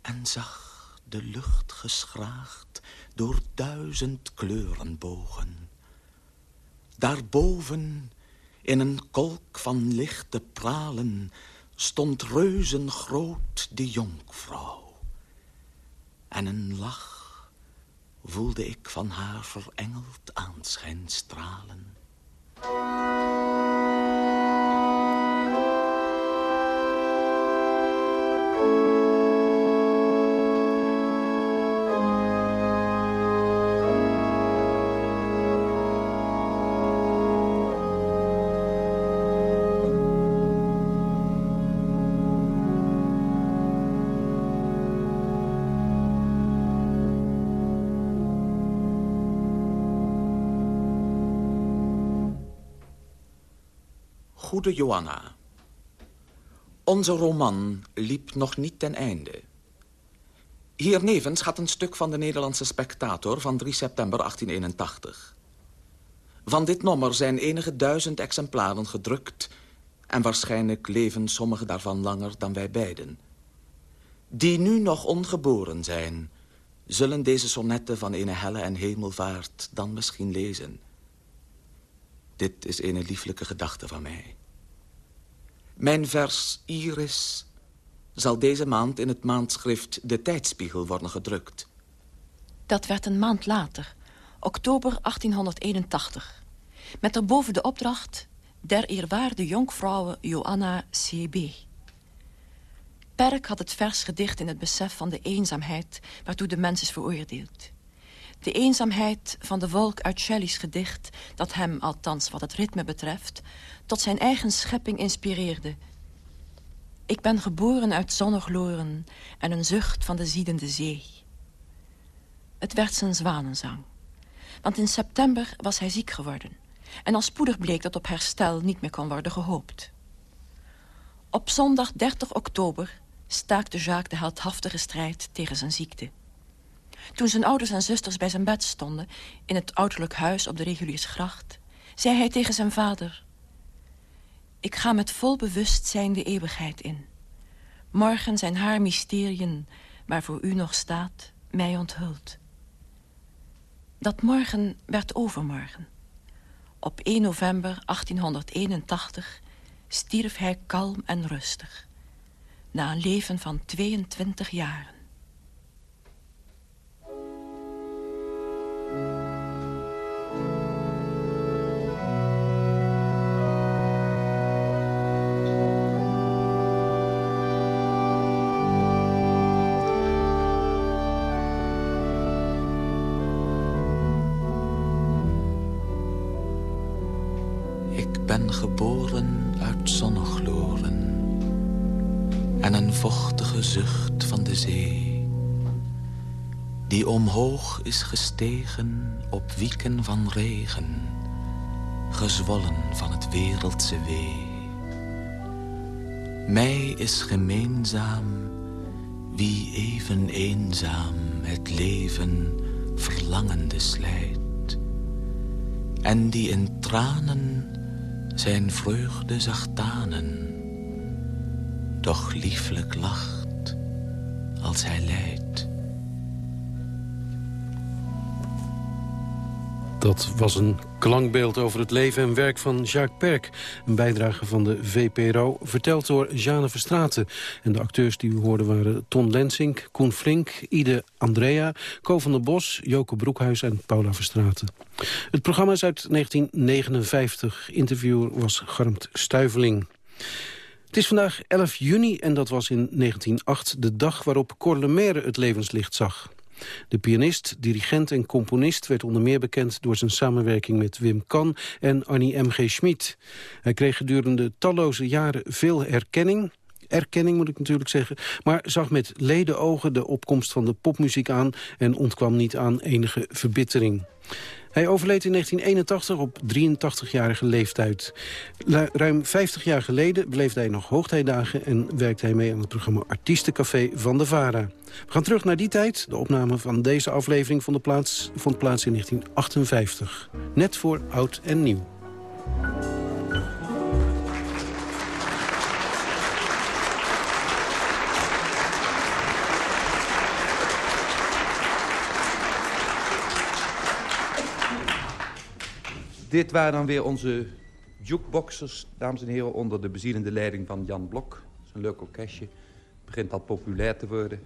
[SPEAKER 6] en zag de lucht geschraagd door duizend kleurenbogen. Daarboven in een kolk van lichte pralen stond reuzengroot de jonkvrouw. En een lach voelde ik van haar verengeld aanschijn stralen. Johanna. Onze roman liep nog niet ten einde. Hiernevens gaat een stuk van de Nederlandse Spectator van 3 september 1881. Van dit nummer zijn enige duizend exemplaren gedrukt... en waarschijnlijk leven sommige daarvan langer dan wij beiden. Die nu nog ongeboren zijn... zullen deze sonnetten van een helle en hemelvaart dan misschien lezen. Dit is een lieflijke gedachte van mij. Mijn vers Iris zal deze maand in het maandschrift De Tijdspiegel worden gedrukt.
[SPEAKER 4] Dat werd een maand later, oktober 1881. Met daarboven de opdracht der eerwaarde jonkvrouwe Joanna C.B. Perk had het vers gedicht in het besef van de eenzaamheid... waartoe de mens is veroordeeld. De eenzaamheid van de wolk uit Shelley's gedicht... dat hem, althans wat het ritme betreft... tot zijn eigen schepping inspireerde. Ik ben geboren uit zonnegloren en een zucht van de ziedende zee. Het werd zijn zwanenzang. Want in september was hij ziek geworden. En al spoedig bleek dat op herstel niet meer kon worden gehoopt. Op zondag 30 oktober staakte Jacques de heldhaftige strijd tegen zijn ziekte. Toen zijn ouders en zusters bij zijn bed stonden... in het ouderlijk huis op de Reguliersgracht... zei hij tegen zijn vader... Ik ga met vol bewustzijn de eeuwigheid in. Morgen zijn haar mysteriën, waarvoor u nog staat, mij onthuld. Dat morgen werd overmorgen. Op 1 november 1881 stierf hij kalm en rustig. Na een leven van 22 jaren.
[SPEAKER 6] Zucht van de zee, die omhoog is gestegen op wieken van regen, gezwollen van het wereldse wee. Mij is gemeenzaam wie even eenzaam het leven verlangende slijt, en die in tranen zijn vreugde zag tanen, doch lieflijk lacht als hij lijdt.
[SPEAKER 3] Dat was een klankbeeld over het leven en werk van Jacques Perk. Een bijdrage van de VPRO, verteld door Jeanne Verstraeten. En de acteurs die u hoorden waren Ton Lensink, Koen Flink, Ide Andrea... Ko van der Bos, Joke Broekhuis en Paula Verstraeten. Het programma is uit 1959. Interviewer was Garmt Stuiveling. Het is vandaag 11 juni en dat was in 1908 de dag waarop Cor Lemaire het levenslicht zag. De pianist, dirigent en componist werd onder meer bekend door zijn samenwerking met Wim Kan en Annie M.G. Schmid. Hij kreeg gedurende talloze jaren veel erkenning, erkenning moet ik natuurlijk zeggen... maar zag met leden ogen de opkomst van de popmuziek aan... en ontkwam niet aan enige verbittering. Hij overleed in 1981 op 83-jarige leeftijd. Ruim 50 jaar geleden beleefde hij nog hoogtijdagen... en werkte hij mee aan het programma Artiestencafé van de VARA. We gaan terug naar die tijd. De opname van deze aflevering plaats, vond plaats in 1958. Net voor oud en nieuw.
[SPEAKER 12] Dit waren dan weer onze jukeboxers, dames en heren... onder de bezielende leiding van Jan Blok. is een leuk orkestje. begint al populair te worden.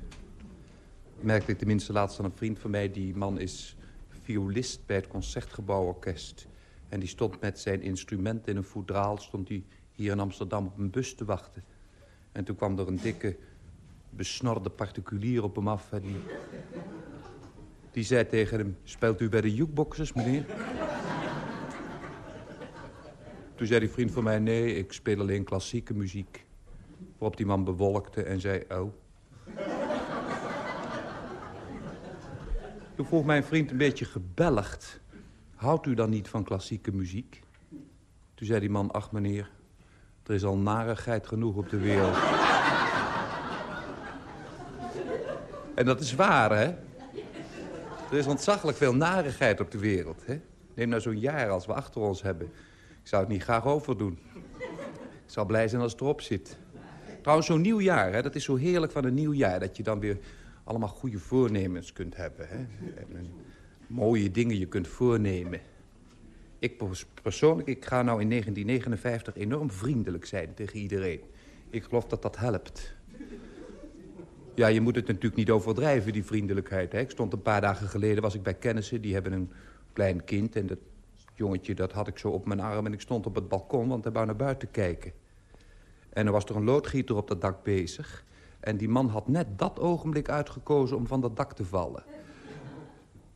[SPEAKER 12] Merkte ik tenminste laatst aan een vriend van mij. Die man is violist bij het Concertgebouworkest. En die stond met zijn instrument in een voedraal... stond hij hier in Amsterdam op een bus te wachten. En toen kwam er een dikke, besnorde particulier op hem af... en die, die zei tegen hem... speelt u bij de jukeboxers, meneer? Toen zei die vriend van mij... nee, ik speel alleen klassieke muziek. Waarop die man bewolkte en zei... oh. Toen vroeg mijn vriend een beetje gebelligd... houdt u dan niet van klassieke muziek? Toen zei die man, ach meneer... er is al narigheid genoeg op de wereld. en dat is waar, hè? Er is ontzaglijk veel narigheid op de wereld, hè? Neem nou zo'n jaar als we achter ons hebben. Ik zou het niet graag overdoen. Ik zou blij zijn als het erop zit. Trouwens, zo'n nieuw jaar, hè, dat is zo heerlijk van een nieuw jaar... dat je dan weer allemaal goede voornemens kunt hebben. Hè? En, mooie dingen je kunt voornemen. Ik persoonlijk, ik ga nou in 1959 enorm vriendelijk zijn tegen iedereen. Ik geloof dat dat helpt. Ja, je moet het natuurlijk niet overdrijven, die vriendelijkheid. Hè? Ik stond een paar dagen geleden, was ik bij kennissen... die hebben een klein kind en dat jongetje dat had ik zo op mijn arm... en ik stond op het balkon, want hij wou naar buiten kijken. En er was er een loodgieter op dat dak bezig... En die man had net dat ogenblik uitgekozen om van dat dak te vallen.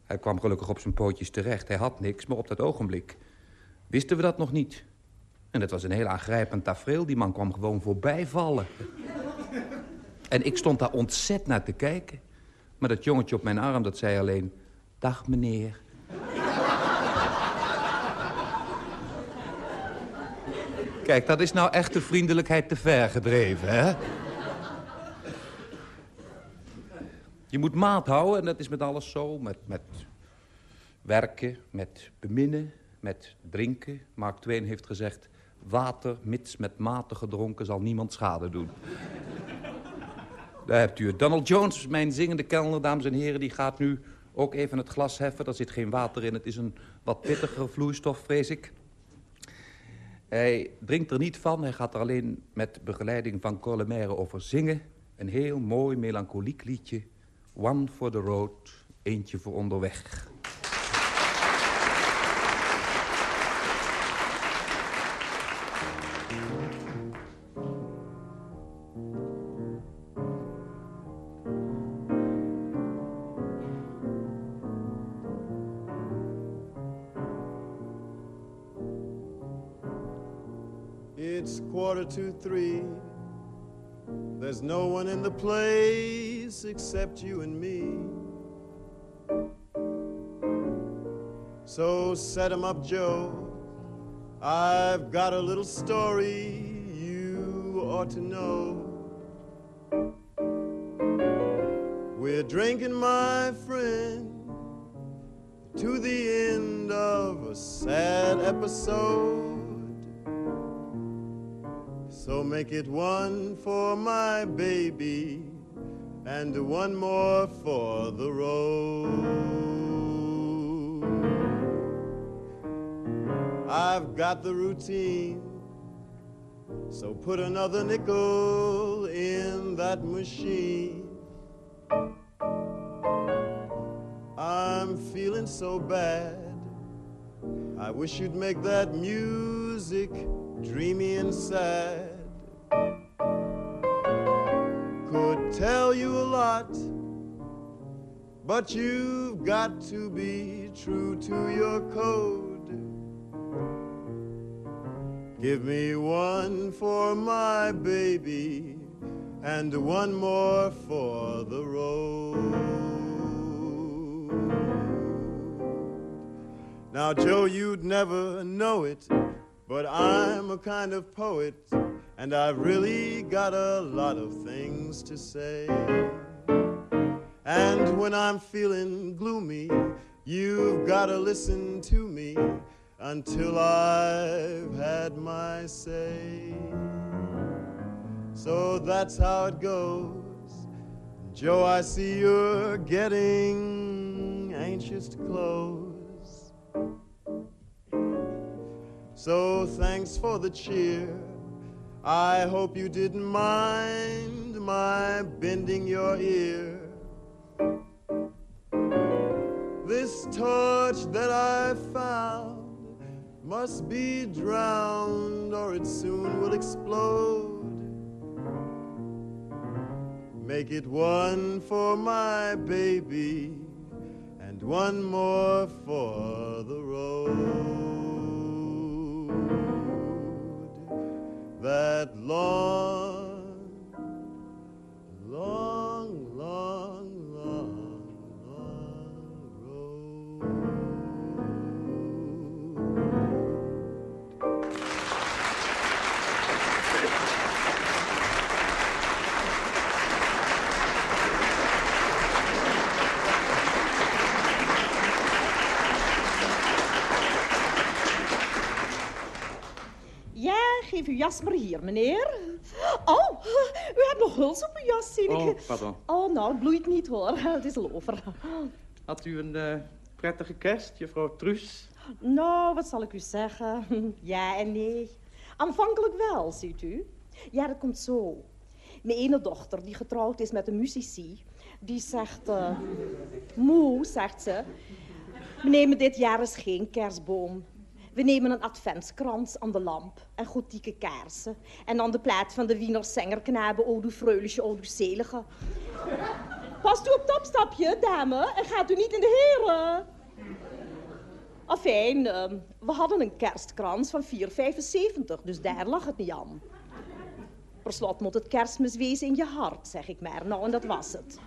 [SPEAKER 12] Hij kwam gelukkig op zijn pootjes terecht. Hij had niks, maar op dat ogenblik wisten we dat nog niet. En het was een heel aangrijpend tafereel. Die man kwam gewoon voorbij vallen. En ik stond daar ontzettend naar te kijken. Maar dat jongetje op mijn arm, dat zei alleen... Dag, meneer. Kijk, dat is nou echt de vriendelijkheid te ver gedreven, hè? Je moet maat houden en dat is met alles zo. Met, met werken, met beminnen, met drinken. Mark Twain heeft gezegd... water, mits met mate gedronken, zal niemand schade doen. Daar hebt u het. Donald Jones, mijn zingende kelner, dames en heren... die gaat nu ook even het glas heffen. Er zit geen water in. Het is een wat pittigere vloeistof, vrees ik. Hij drinkt er niet van. Hij gaat er alleen met begeleiding van Corlemere over zingen. Een heel mooi melancholiek liedje One for the road, eentje voor onderweg.
[SPEAKER 13] You and me. So set 'em up, Joe. I've got a little story you ought to know. We're drinking, my friend, to the end of a sad episode. So make it one for my baby and one more for the road. I've got the routine, so put another nickel in that machine. I'm feeling so bad. I wish you'd make that music dreamy and sad. Tell you a lot, but you've got to be true to your code. Give me one for my baby and one more for the road. Now, Joe, you'd never know it but I'm a kind of poet, and I've really got a lot of things to say. And when I'm feeling gloomy, you've got to listen to me until I've had my say. So that's how it goes. Joe, I see you're getting anxious to close. So thanks for the cheer. I hope you didn't mind my bending your ear. This torch that I found must be drowned or it soon will explode. Make it one for my baby and one more for the road. That long,
[SPEAKER 14] geef uw jas maar hier, meneer. Oh, u hebt nog huls op uw jas, zie ik.
[SPEAKER 15] Oh, pardon.
[SPEAKER 14] Oh, nou, het bloeit niet hoor. Het is lover.
[SPEAKER 15] Had u een eh, prettige kerst, juffrouw Truus?
[SPEAKER 14] Nou, wat zal ik u zeggen? Ja en nee. Aanvankelijk wel, ziet u. Ja, dat komt zo. Mijn ene dochter, die getrouwd is met een muzici, die zegt... eh, Moe, zegt ze, we nemen dit jaar eens geen kerstboom. We nemen een adventskrans aan de lamp en gotieke kaarsen. En dan de plaat van de Wiener Zengerknabe, O du Freuliche, O du Selige. Past u op het dame, en gaat u niet in de heren. Afijn, ehm, we hadden een kerstkrans van 4,75, dus daar lag het niet aan. Per slot moet het kerstmis wezen in je hart, zeg ik maar. Nou, en dat was het.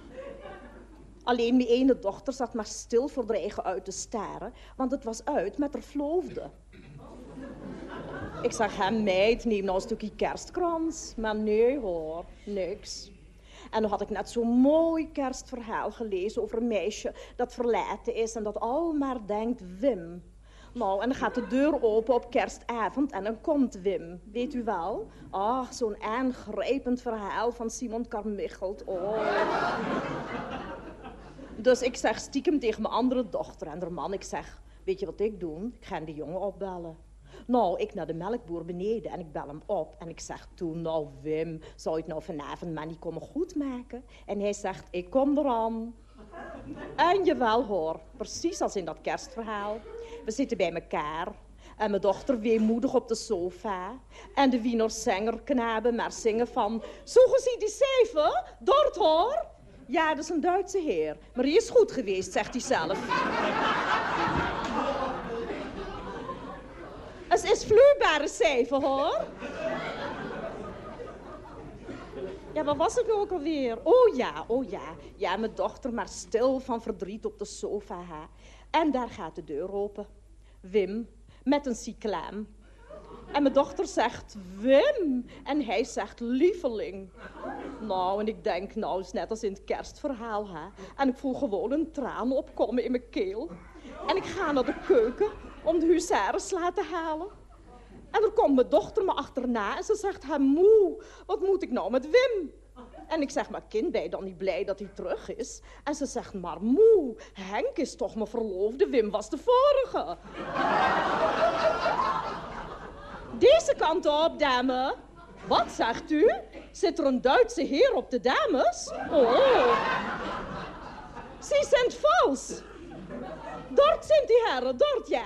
[SPEAKER 14] Alleen mijn ene dochter zat maar stil voor de eigen uit te staren, want het was uit met haar vloofde. Ik zeg hem, meid, neem nou een stukje kerstkrans. Maar nee hoor, niks. En dan had ik net zo'n mooi kerstverhaal gelezen over een meisje dat verlaten is en dat al maar denkt Wim. Nou, en dan gaat de deur open op kerstavond en dan komt Wim. Weet u wel? Ach, zo'n aangrijpend verhaal van Simon Carmichelt. Oh. Dus ik zeg stiekem tegen mijn andere dochter en haar man, ik zeg, weet je wat ik doe? Ik ga die jongen opbellen. Nou, ik naar de melkboer beneden en ik bel hem op. En ik zeg toen, nou Wim, zou je het nou vanavond maar niet komen goedmaken? En hij zegt, ik kom eraan. En jawel hoor, precies als in dat kerstverhaal. We zitten bij elkaar. En mijn dochter weemoedig op de sofa. En de Wiener Zengerknaben maar zingen van... Zo gezien die zeven, dort hoor. Ja, dat is een Duitse heer. Maar hij is goed geweest, zegt hij zelf. Het is vloeibare cijfer, hoor. Ja, wat was het nou ook alweer? Oh ja, oh ja. Ja, mijn dochter maar stil van verdriet op de sofa. En daar gaat de deur open. Wim, met een cyclaam. En mijn dochter zegt Wim. En hij zegt lieveling. Nou, en ik denk, nou, is net als in het kerstverhaal, hè. En ik voel gewoon een traan opkomen in mijn keel. En ik ga naar de keuken om de huzarensla te halen. En er komt mijn dochter me achterna en ze zegt, hem moe, wat moet ik nou met Wim? En ik zeg, maar kind, ben je dan niet blij dat hij terug is? En ze zegt, maar moe, Henk is toch mijn verloofde, Wim was de vorige. Deze kant op, dame. Wat zegt u? Zit er een Duitse heer op de dames? Oh. Sie zijn vals. Dort zijn die heren, dort ja.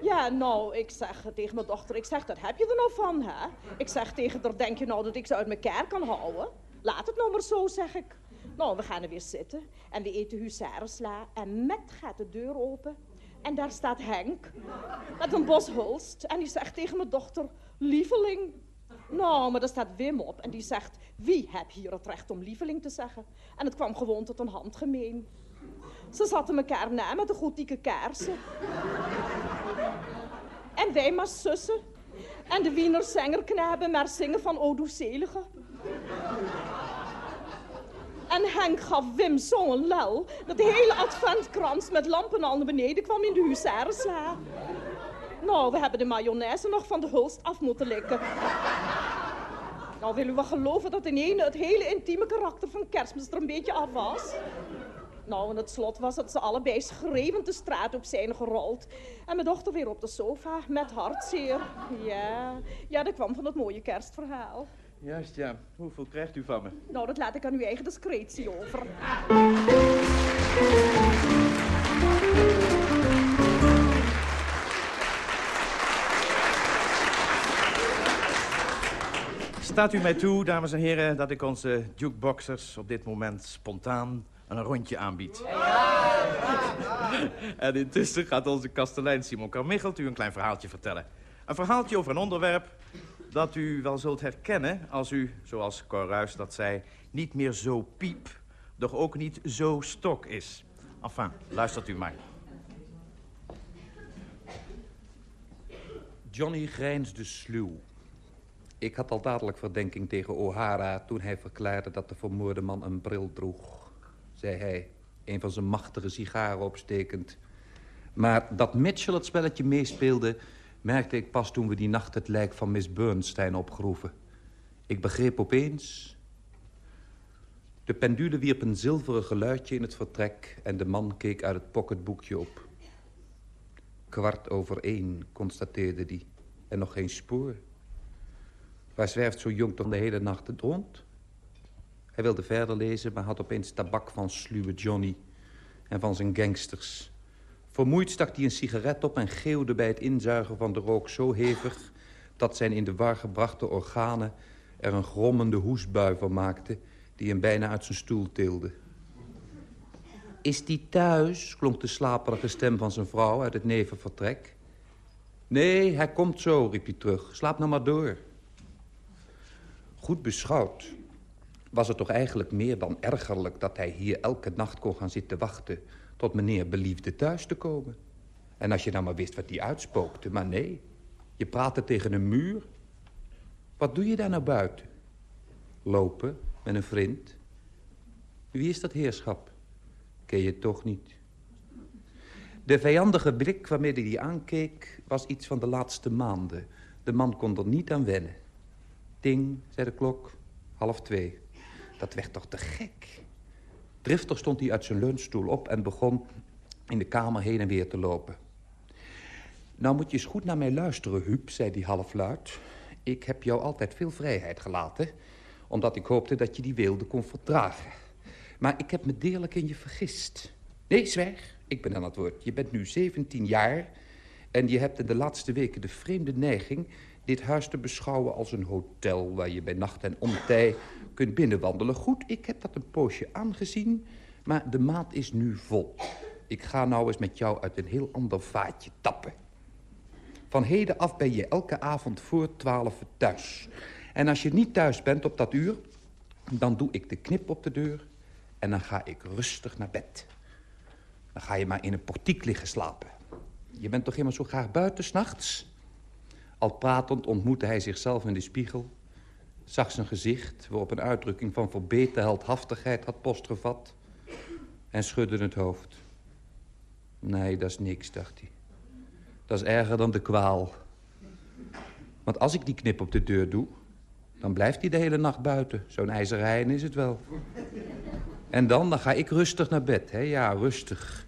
[SPEAKER 14] Ja, nou, ik zeg tegen mijn dochter, ik zeg, dat heb je er nou van, hè? Ik zeg tegen haar, denk je nou dat ik ze uit elkaar kan houden? Laat het nou maar zo, zeg ik. Nou, we gaan er weer zitten en we eten huzarensla en met gaat de deur open. En daar staat Henk met een bos hulst en die zegt tegen mijn dochter, lieveling. Nou, maar daar staat Wim op en die zegt, wie heb hier het recht om lieveling te zeggen? En het kwam gewoon tot een handgemeen. Ze zaten elkaar na met de gotieke kaarsen. En wij maar sussen. En de Wiener Zengerknaben maar zingen van O du Selige. En Henk gaf Wim zo'n lel dat de hele adventkrans met lampen al naar beneden kwam in de huzarensla. Nou, we hebben de mayonaise nog van de hulst af moeten likken. Nou, wil u wel geloven dat in ene het hele intieme karakter van kerstmis er een beetje af was? Nou, in het slot was dat ze allebei schreeuwend de straat op zijn gerold. En mijn dochter weer op de sofa, met hartzeer. Ja, ja, dat kwam van het mooie kerstverhaal.
[SPEAKER 15] Juist, ja. Hoeveel krijgt u van me?
[SPEAKER 14] Nou, dat laat ik aan uw eigen discretie over.
[SPEAKER 15] Staat u mij toe, dames en heren, dat ik onze jukeboxers op dit moment spontaan een rondje aanbied. En intussen gaat onze kastelein Simon Carmichelt u een klein verhaaltje vertellen. Een verhaaltje over een onderwerp dat u wel zult herkennen als u, zoals Cor Ruijs dat zei, niet meer zo piep, doch ook niet zo stok is. Enfin, luistert u maar.
[SPEAKER 12] Johnny grijnsde sluw. Ik had al dadelijk verdenking tegen O'Hara toen hij verklaarde dat de vermoorde man een bril droeg. Zei hij, een van zijn machtige sigaren opstekend. Maar dat Mitchell het spelletje meespeelde... merkte ik pas toen we die nacht het lijk van Miss Bernstein opgroeven. Ik begreep opeens... De pendule wierp een zilveren geluidje in het vertrek... en de man keek uit het pocketboekje op. Kwart over één, constateerde hij. En nog geen spoor. Waar zwerft zo jong toch de hele nacht het rond? Hij wilde verder lezen, maar had opeens tabak van sluwe Johnny... en van zijn gangsters. Vermoeid stak hij een sigaret op en geeuwde bij het inzuigen van de rook zo hevig... dat zijn in de war gebrachte organen er een grommende hoesbui van maakten... die hem bijna uit zijn stoel tilde. Is die thuis? klonk de slaperige stem van zijn vrouw uit het nevenvertrek. Nee, hij komt zo, riep hij terug. Slaap nou maar door. Goed beschouwd was het toch eigenlijk meer dan ergerlijk... dat hij hier elke nacht kon gaan zitten wachten... tot meneer beliefde thuis te komen. En als je nou maar wist wat die uitspookte, maar nee. Je praatte tegen een muur. Wat doe je daar nou buiten? Lopen met een vriend. Wie is dat heerschap? Ken je toch niet. De vijandige blik waarmee hij die aankeek... was iets van de laatste maanden. De man kon er niet aan wennen. Ting, zei de klok. Half twee. Dat werd toch te gek. Driftig stond hij uit zijn leunstoel op en begon in de kamer heen en weer te lopen. Nou moet je eens goed naar mij luisteren, Huub, zei hij halfluid. Ik heb jou altijd veel vrijheid gelaten, omdat ik hoopte dat je die weelde kon verdragen. Maar ik heb me deerlijk in je vergist. Nee, zwijg, ik ben aan het woord. Je bent nu 17 jaar en je hebt in de laatste weken de vreemde neiging dit huis te beschouwen als een hotel... waar je bij nacht en omtij kunt binnenwandelen. Goed, ik heb dat een poosje aangezien, maar de maat is nu vol. Ik ga nou eens met jou uit een heel ander vaatje tappen. Van heden af ben je elke avond voor twaalf thuis. En als je niet thuis bent op dat uur... dan doe ik de knip op de deur en dan ga ik rustig naar bed. Dan ga je maar in een portiek liggen slapen. Je bent toch helemaal zo graag buiten s'nachts? Al pratend ontmoette hij zichzelf in de spiegel... zag zijn gezicht, waarop een uitdrukking van verbeten heldhaftigheid had postgevat... en schudde het hoofd. Nee, dat is niks, dacht hij. Dat is erger dan de kwaal. Want als ik die knip op de deur doe... dan blijft hij de hele nacht buiten. Zo'n ijzerijn is het wel. En dan, dan ga ik rustig naar bed. Hè? Ja, rustig.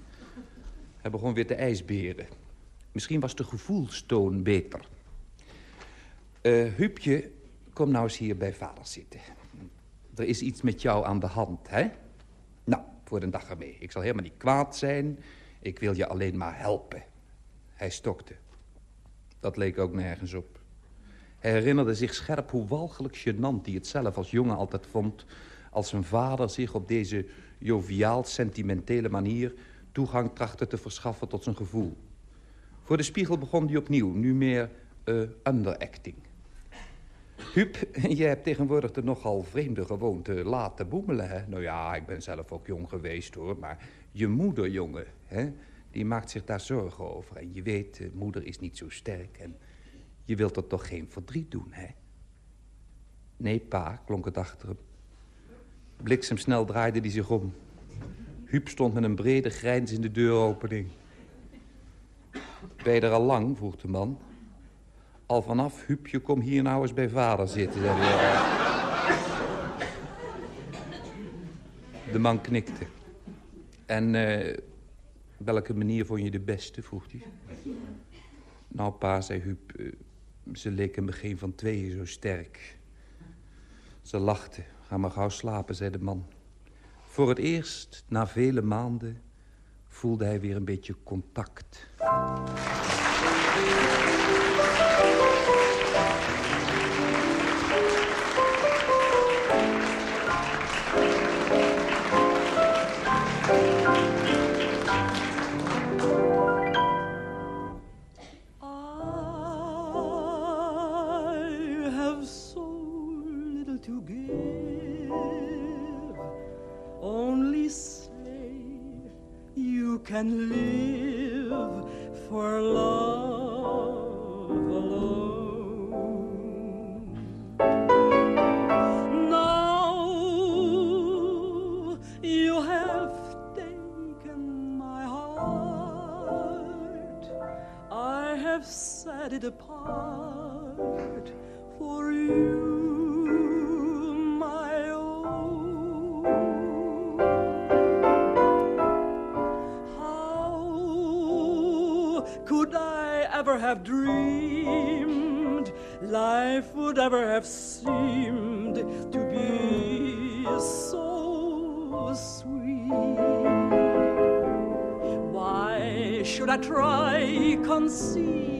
[SPEAKER 12] Hij begon weer te ijsberen. Misschien was de gevoelstoon beter. Uh, Huubje, kom nou eens hier bij vader zitten. Er is iets met jou aan de hand, hè? Nou, voor de dag ermee. Ik zal helemaal niet kwaad zijn. Ik wil je alleen maar helpen. Hij stokte. Dat leek ook nergens op. Hij herinnerde zich scherp hoe walgelijk gênant hij het zelf als jongen altijd vond... als zijn vader zich op deze joviaal sentimentele manier... toegang trachtte te verschaffen tot zijn gevoel. Voor de spiegel begon hij opnieuw, nu meer uh, underacting. Huub, jij hebt tegenwoordig de nogal vreemde gewoonte laat te boemelen, hè? Nou ja, ik ben zelf ook jong geweest, hoor. Maar je moeder, jongen, hè? Die maakt zich daar zorgen over. En je weet, de moeder is niet zo sterk. En je wilt er toch geen verdriet doen, hè? Nee, pa, klonk het achter hem. Bliksemsnel draaide hij zich om. Huub stond met een brede grijns in de deuropening. Ben je er al lang, vroeg de man. Al vanaf, Huubje, kom hier nou eens bij vader zitten, zei hij. De man knikte. En uh, welke manier vond je de beste, vroeg hij. Nou, pa, zei Huub, uh, ze leken me geen van tweeën zo sterk. Ze lachte. Ga maar gauw slapen, zei de man. Voor het eerst, na vele maanden, voelde hij weer een beetje contact.
[SPEAKER 16] Can live for love have dreamed life would ever have seemed to be so sweet. Why should I try concealing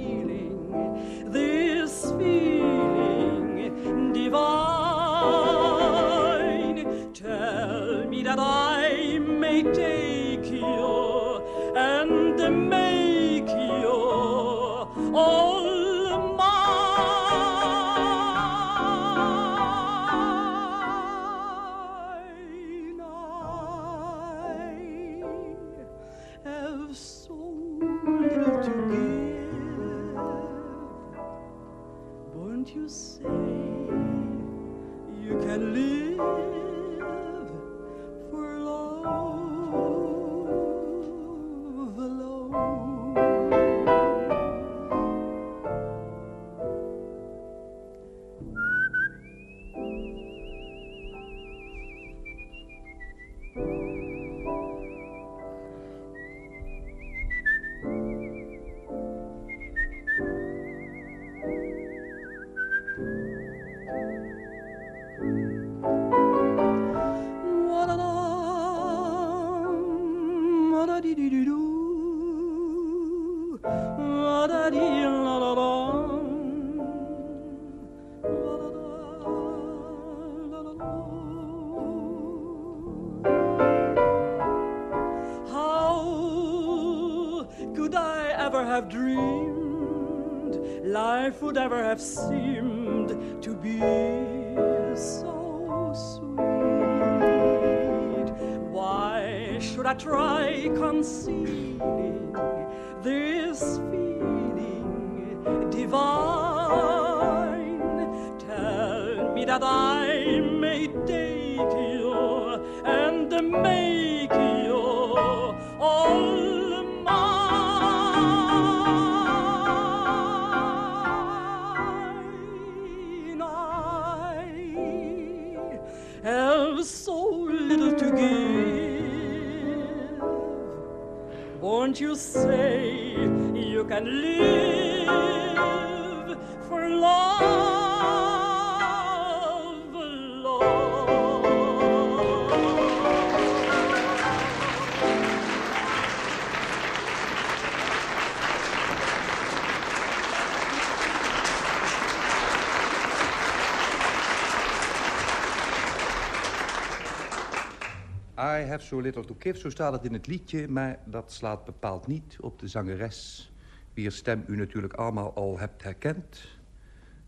[SPEAKER 16] have so little to
[SPEAKER 12] zo staat het in het liedje... maar dat slaat bepaald niet op de zangeres... wier stem u natuurlijk allemaal al hebt herkend.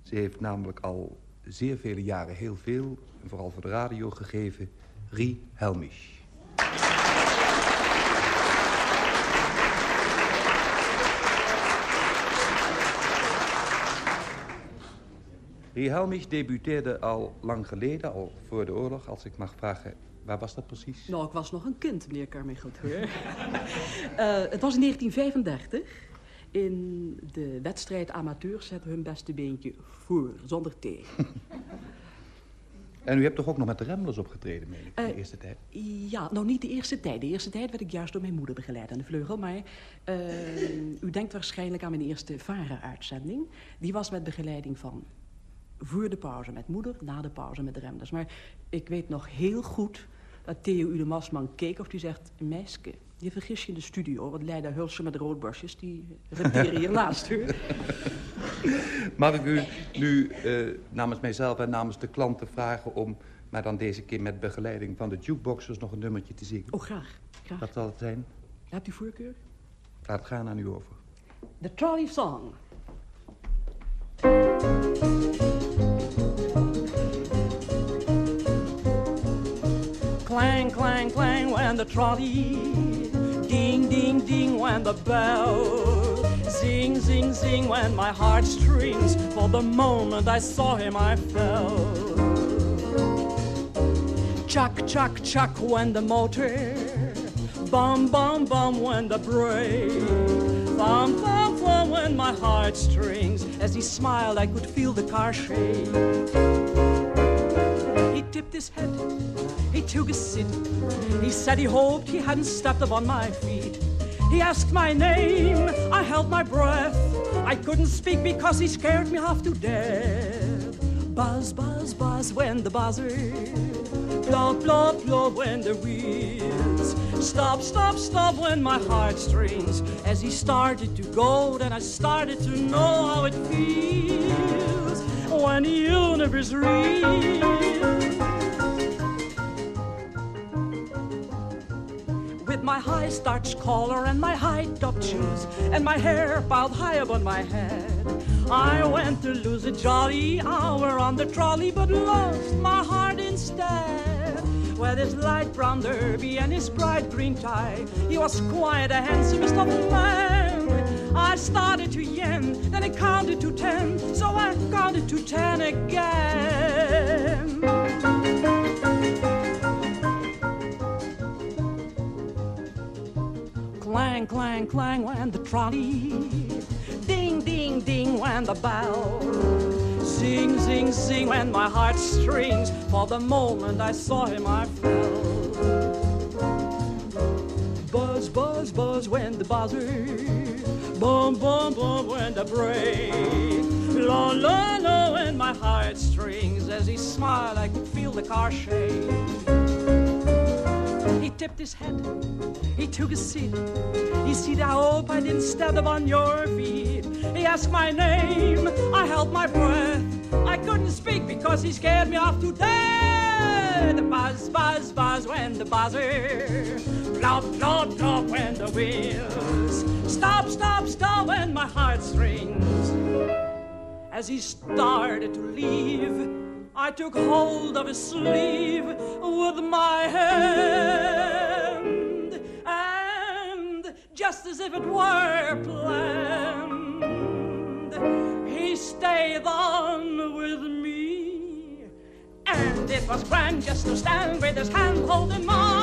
[SPEAKER 12] Ze heeft namelijk al zeer vele jaren heel veel... vooral voor de radio gegeven, Rie Helmisch. Rie Helmich debuteerde al lang geleden, al voor de oorlog... als ik mag vragen Waar was dat precies?
[SPEAKER 17] Nou, ik was nog een kind, meneer Carmichael. uh, het was in 1935. In de wedstrijd amateurs zetten hun beste beentje voor, zonder tegen.
[SPEAKER 12] En u hebt toch ook nog met de Remblers opgetreden, meen ik, de
[SPEAKER 17] Eh,
[SPEAKER 12] eerste tijd?
[SPEAKER 17] Ja, nou niet de eerste tijd. De eerste tijd werd ik juist door mijn moeder begeleid aan de vleugel. Maar eh, u denkt waarschijnlijk aan mijn eerste VARA-uitzending. Die was met begeleiding van voor de pauze met moeder, na de pauze met de Remblers. Maar ik weet nog heel goed dat Theo de Masman keek of die zegt... Meisje, je vergis je in de studio, want Leida Hulsen met roodborstjes... die repeteren hiernaast, hoor.
[SPEAKER 12] Mag ik u nu eh, namens mijzelf en namens de klanten vragen om... maar dan deze keer met begeleiding van de jukeboxers nog een nummertje te zingen?
[SPEAKER 17] Oh, graag. graag.
[SPEAKER 12] Wat zal het zijn?
[SPEAKER 17] Hebt u voorkeur?
[SPEAKER 12] Laat gaan aan u over.
[SPEAKER 17] The Trolley Song.
[SPEAKER 16] Clang, clang, clang when the trolley. Ding, ding, ding when the bell. Zing, zing, zing when my heart strings. For the moment I saw him, I fell. Chuck, chuck, chuck when the motor. Bum, bum, bum when the brake. Thump, thump, thump when my heart strings. As he smiled, I could feel the car shake. He tipped his head, he took a seat. He said he hoped he hadn't stepped upon my feet. He asked my name, I held my breath. I couldn't speak because he scared me half to death. Buzz, buzz, buzz when the buzzer. Blow, blow, blow when the wheels. Stop, stop, stop when my heart strings. As he started to go, then I started to know how it feels when the universe reels. My high starched collar and my high top shoes and my hair piled high upon my head, I went to lose a jolly hour on the trolley, but lost my heart instead. With his light brown derby and his bright green tie, he was quite the handsomest of men. I started to yen, then I counted to ten, so I counted to ten again. Clang, clang, clang when the trolley. Ding, ding, ding when the bell. Sing, sing, sing when my heart strings. For the moment I saw him, I fell. Buzz, buzz, buzz when the buzzer. Boom, boom, boom when the break. La, la, la when my heart strings. As he smiled, I could feel the car shake. He tipped his head. He took a seat. He said, I hope I didn't step upon your feet. He asked my name. I held my breath. I couldn't speak because he scared me off to death. The buzz, buzz, buzz when the buzzer. Flop, flop, flop when the wheels. Stop, stop, stop when my heart strings. As he started to leave, I took hold of his sleeve with my hand, and just as if it were planned, he stayed on with me. And it was grand just to stand with his hand holding mine.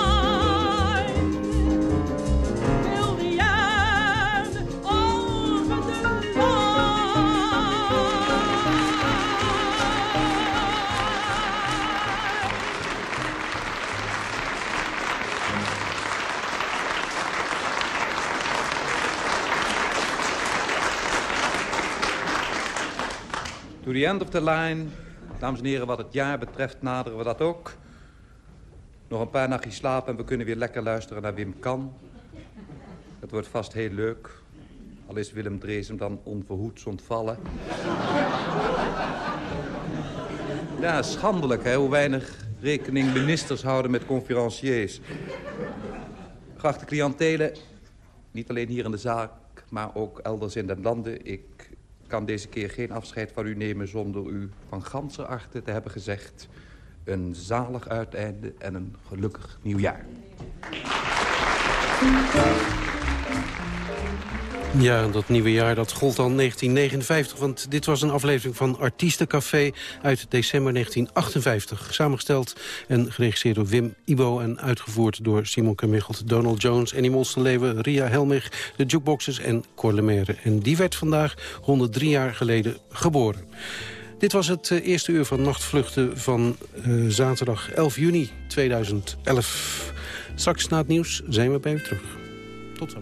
[SPEAKER 16] The end
[SPEAKER 12] of the line. Dames en heren, wat het jaar betreft naderen we dat ook. Nog een paar nachtjes slapen en we kunnen weer lekker luisteren naar Wim Kan. Het wordt vast heel leuk. Al is Willem Drees hem dan onverhoeds ontvallen. Ja, schandelijk, hè, hoe weinig rekening ministers houden met conferenciers. Geachte cliëntelen, niet alleen hier in de zaak, maar ook elders in de landen. Ik kan deze keer geen afscheid van u nemen zonder u van ganser achter te hebben gezegd... een zalig uiteinde en een gelukkig nieuwjaar.
[SPEAKER 3] Ja, dat nieuwe jaar dat gold dan 1959. Want dit was een aflevering van Artiestencafé uit december 1958. Samengesteld en geregisseerd door Wim Ibo... en uitgevoerd door Simon Kamichelt, Donald Jones... Annie Monsterleven, Ria Helmich, de Jukeboxers en Cor Lemaire. En die werd vandaag 103 jaar geleden geboren. Dit was het eh, eerste uur van Nachtvluchten van uh, zaterdag 11 juni 2011. Straks na het nieuws zijn we bij u terug. Tot zo.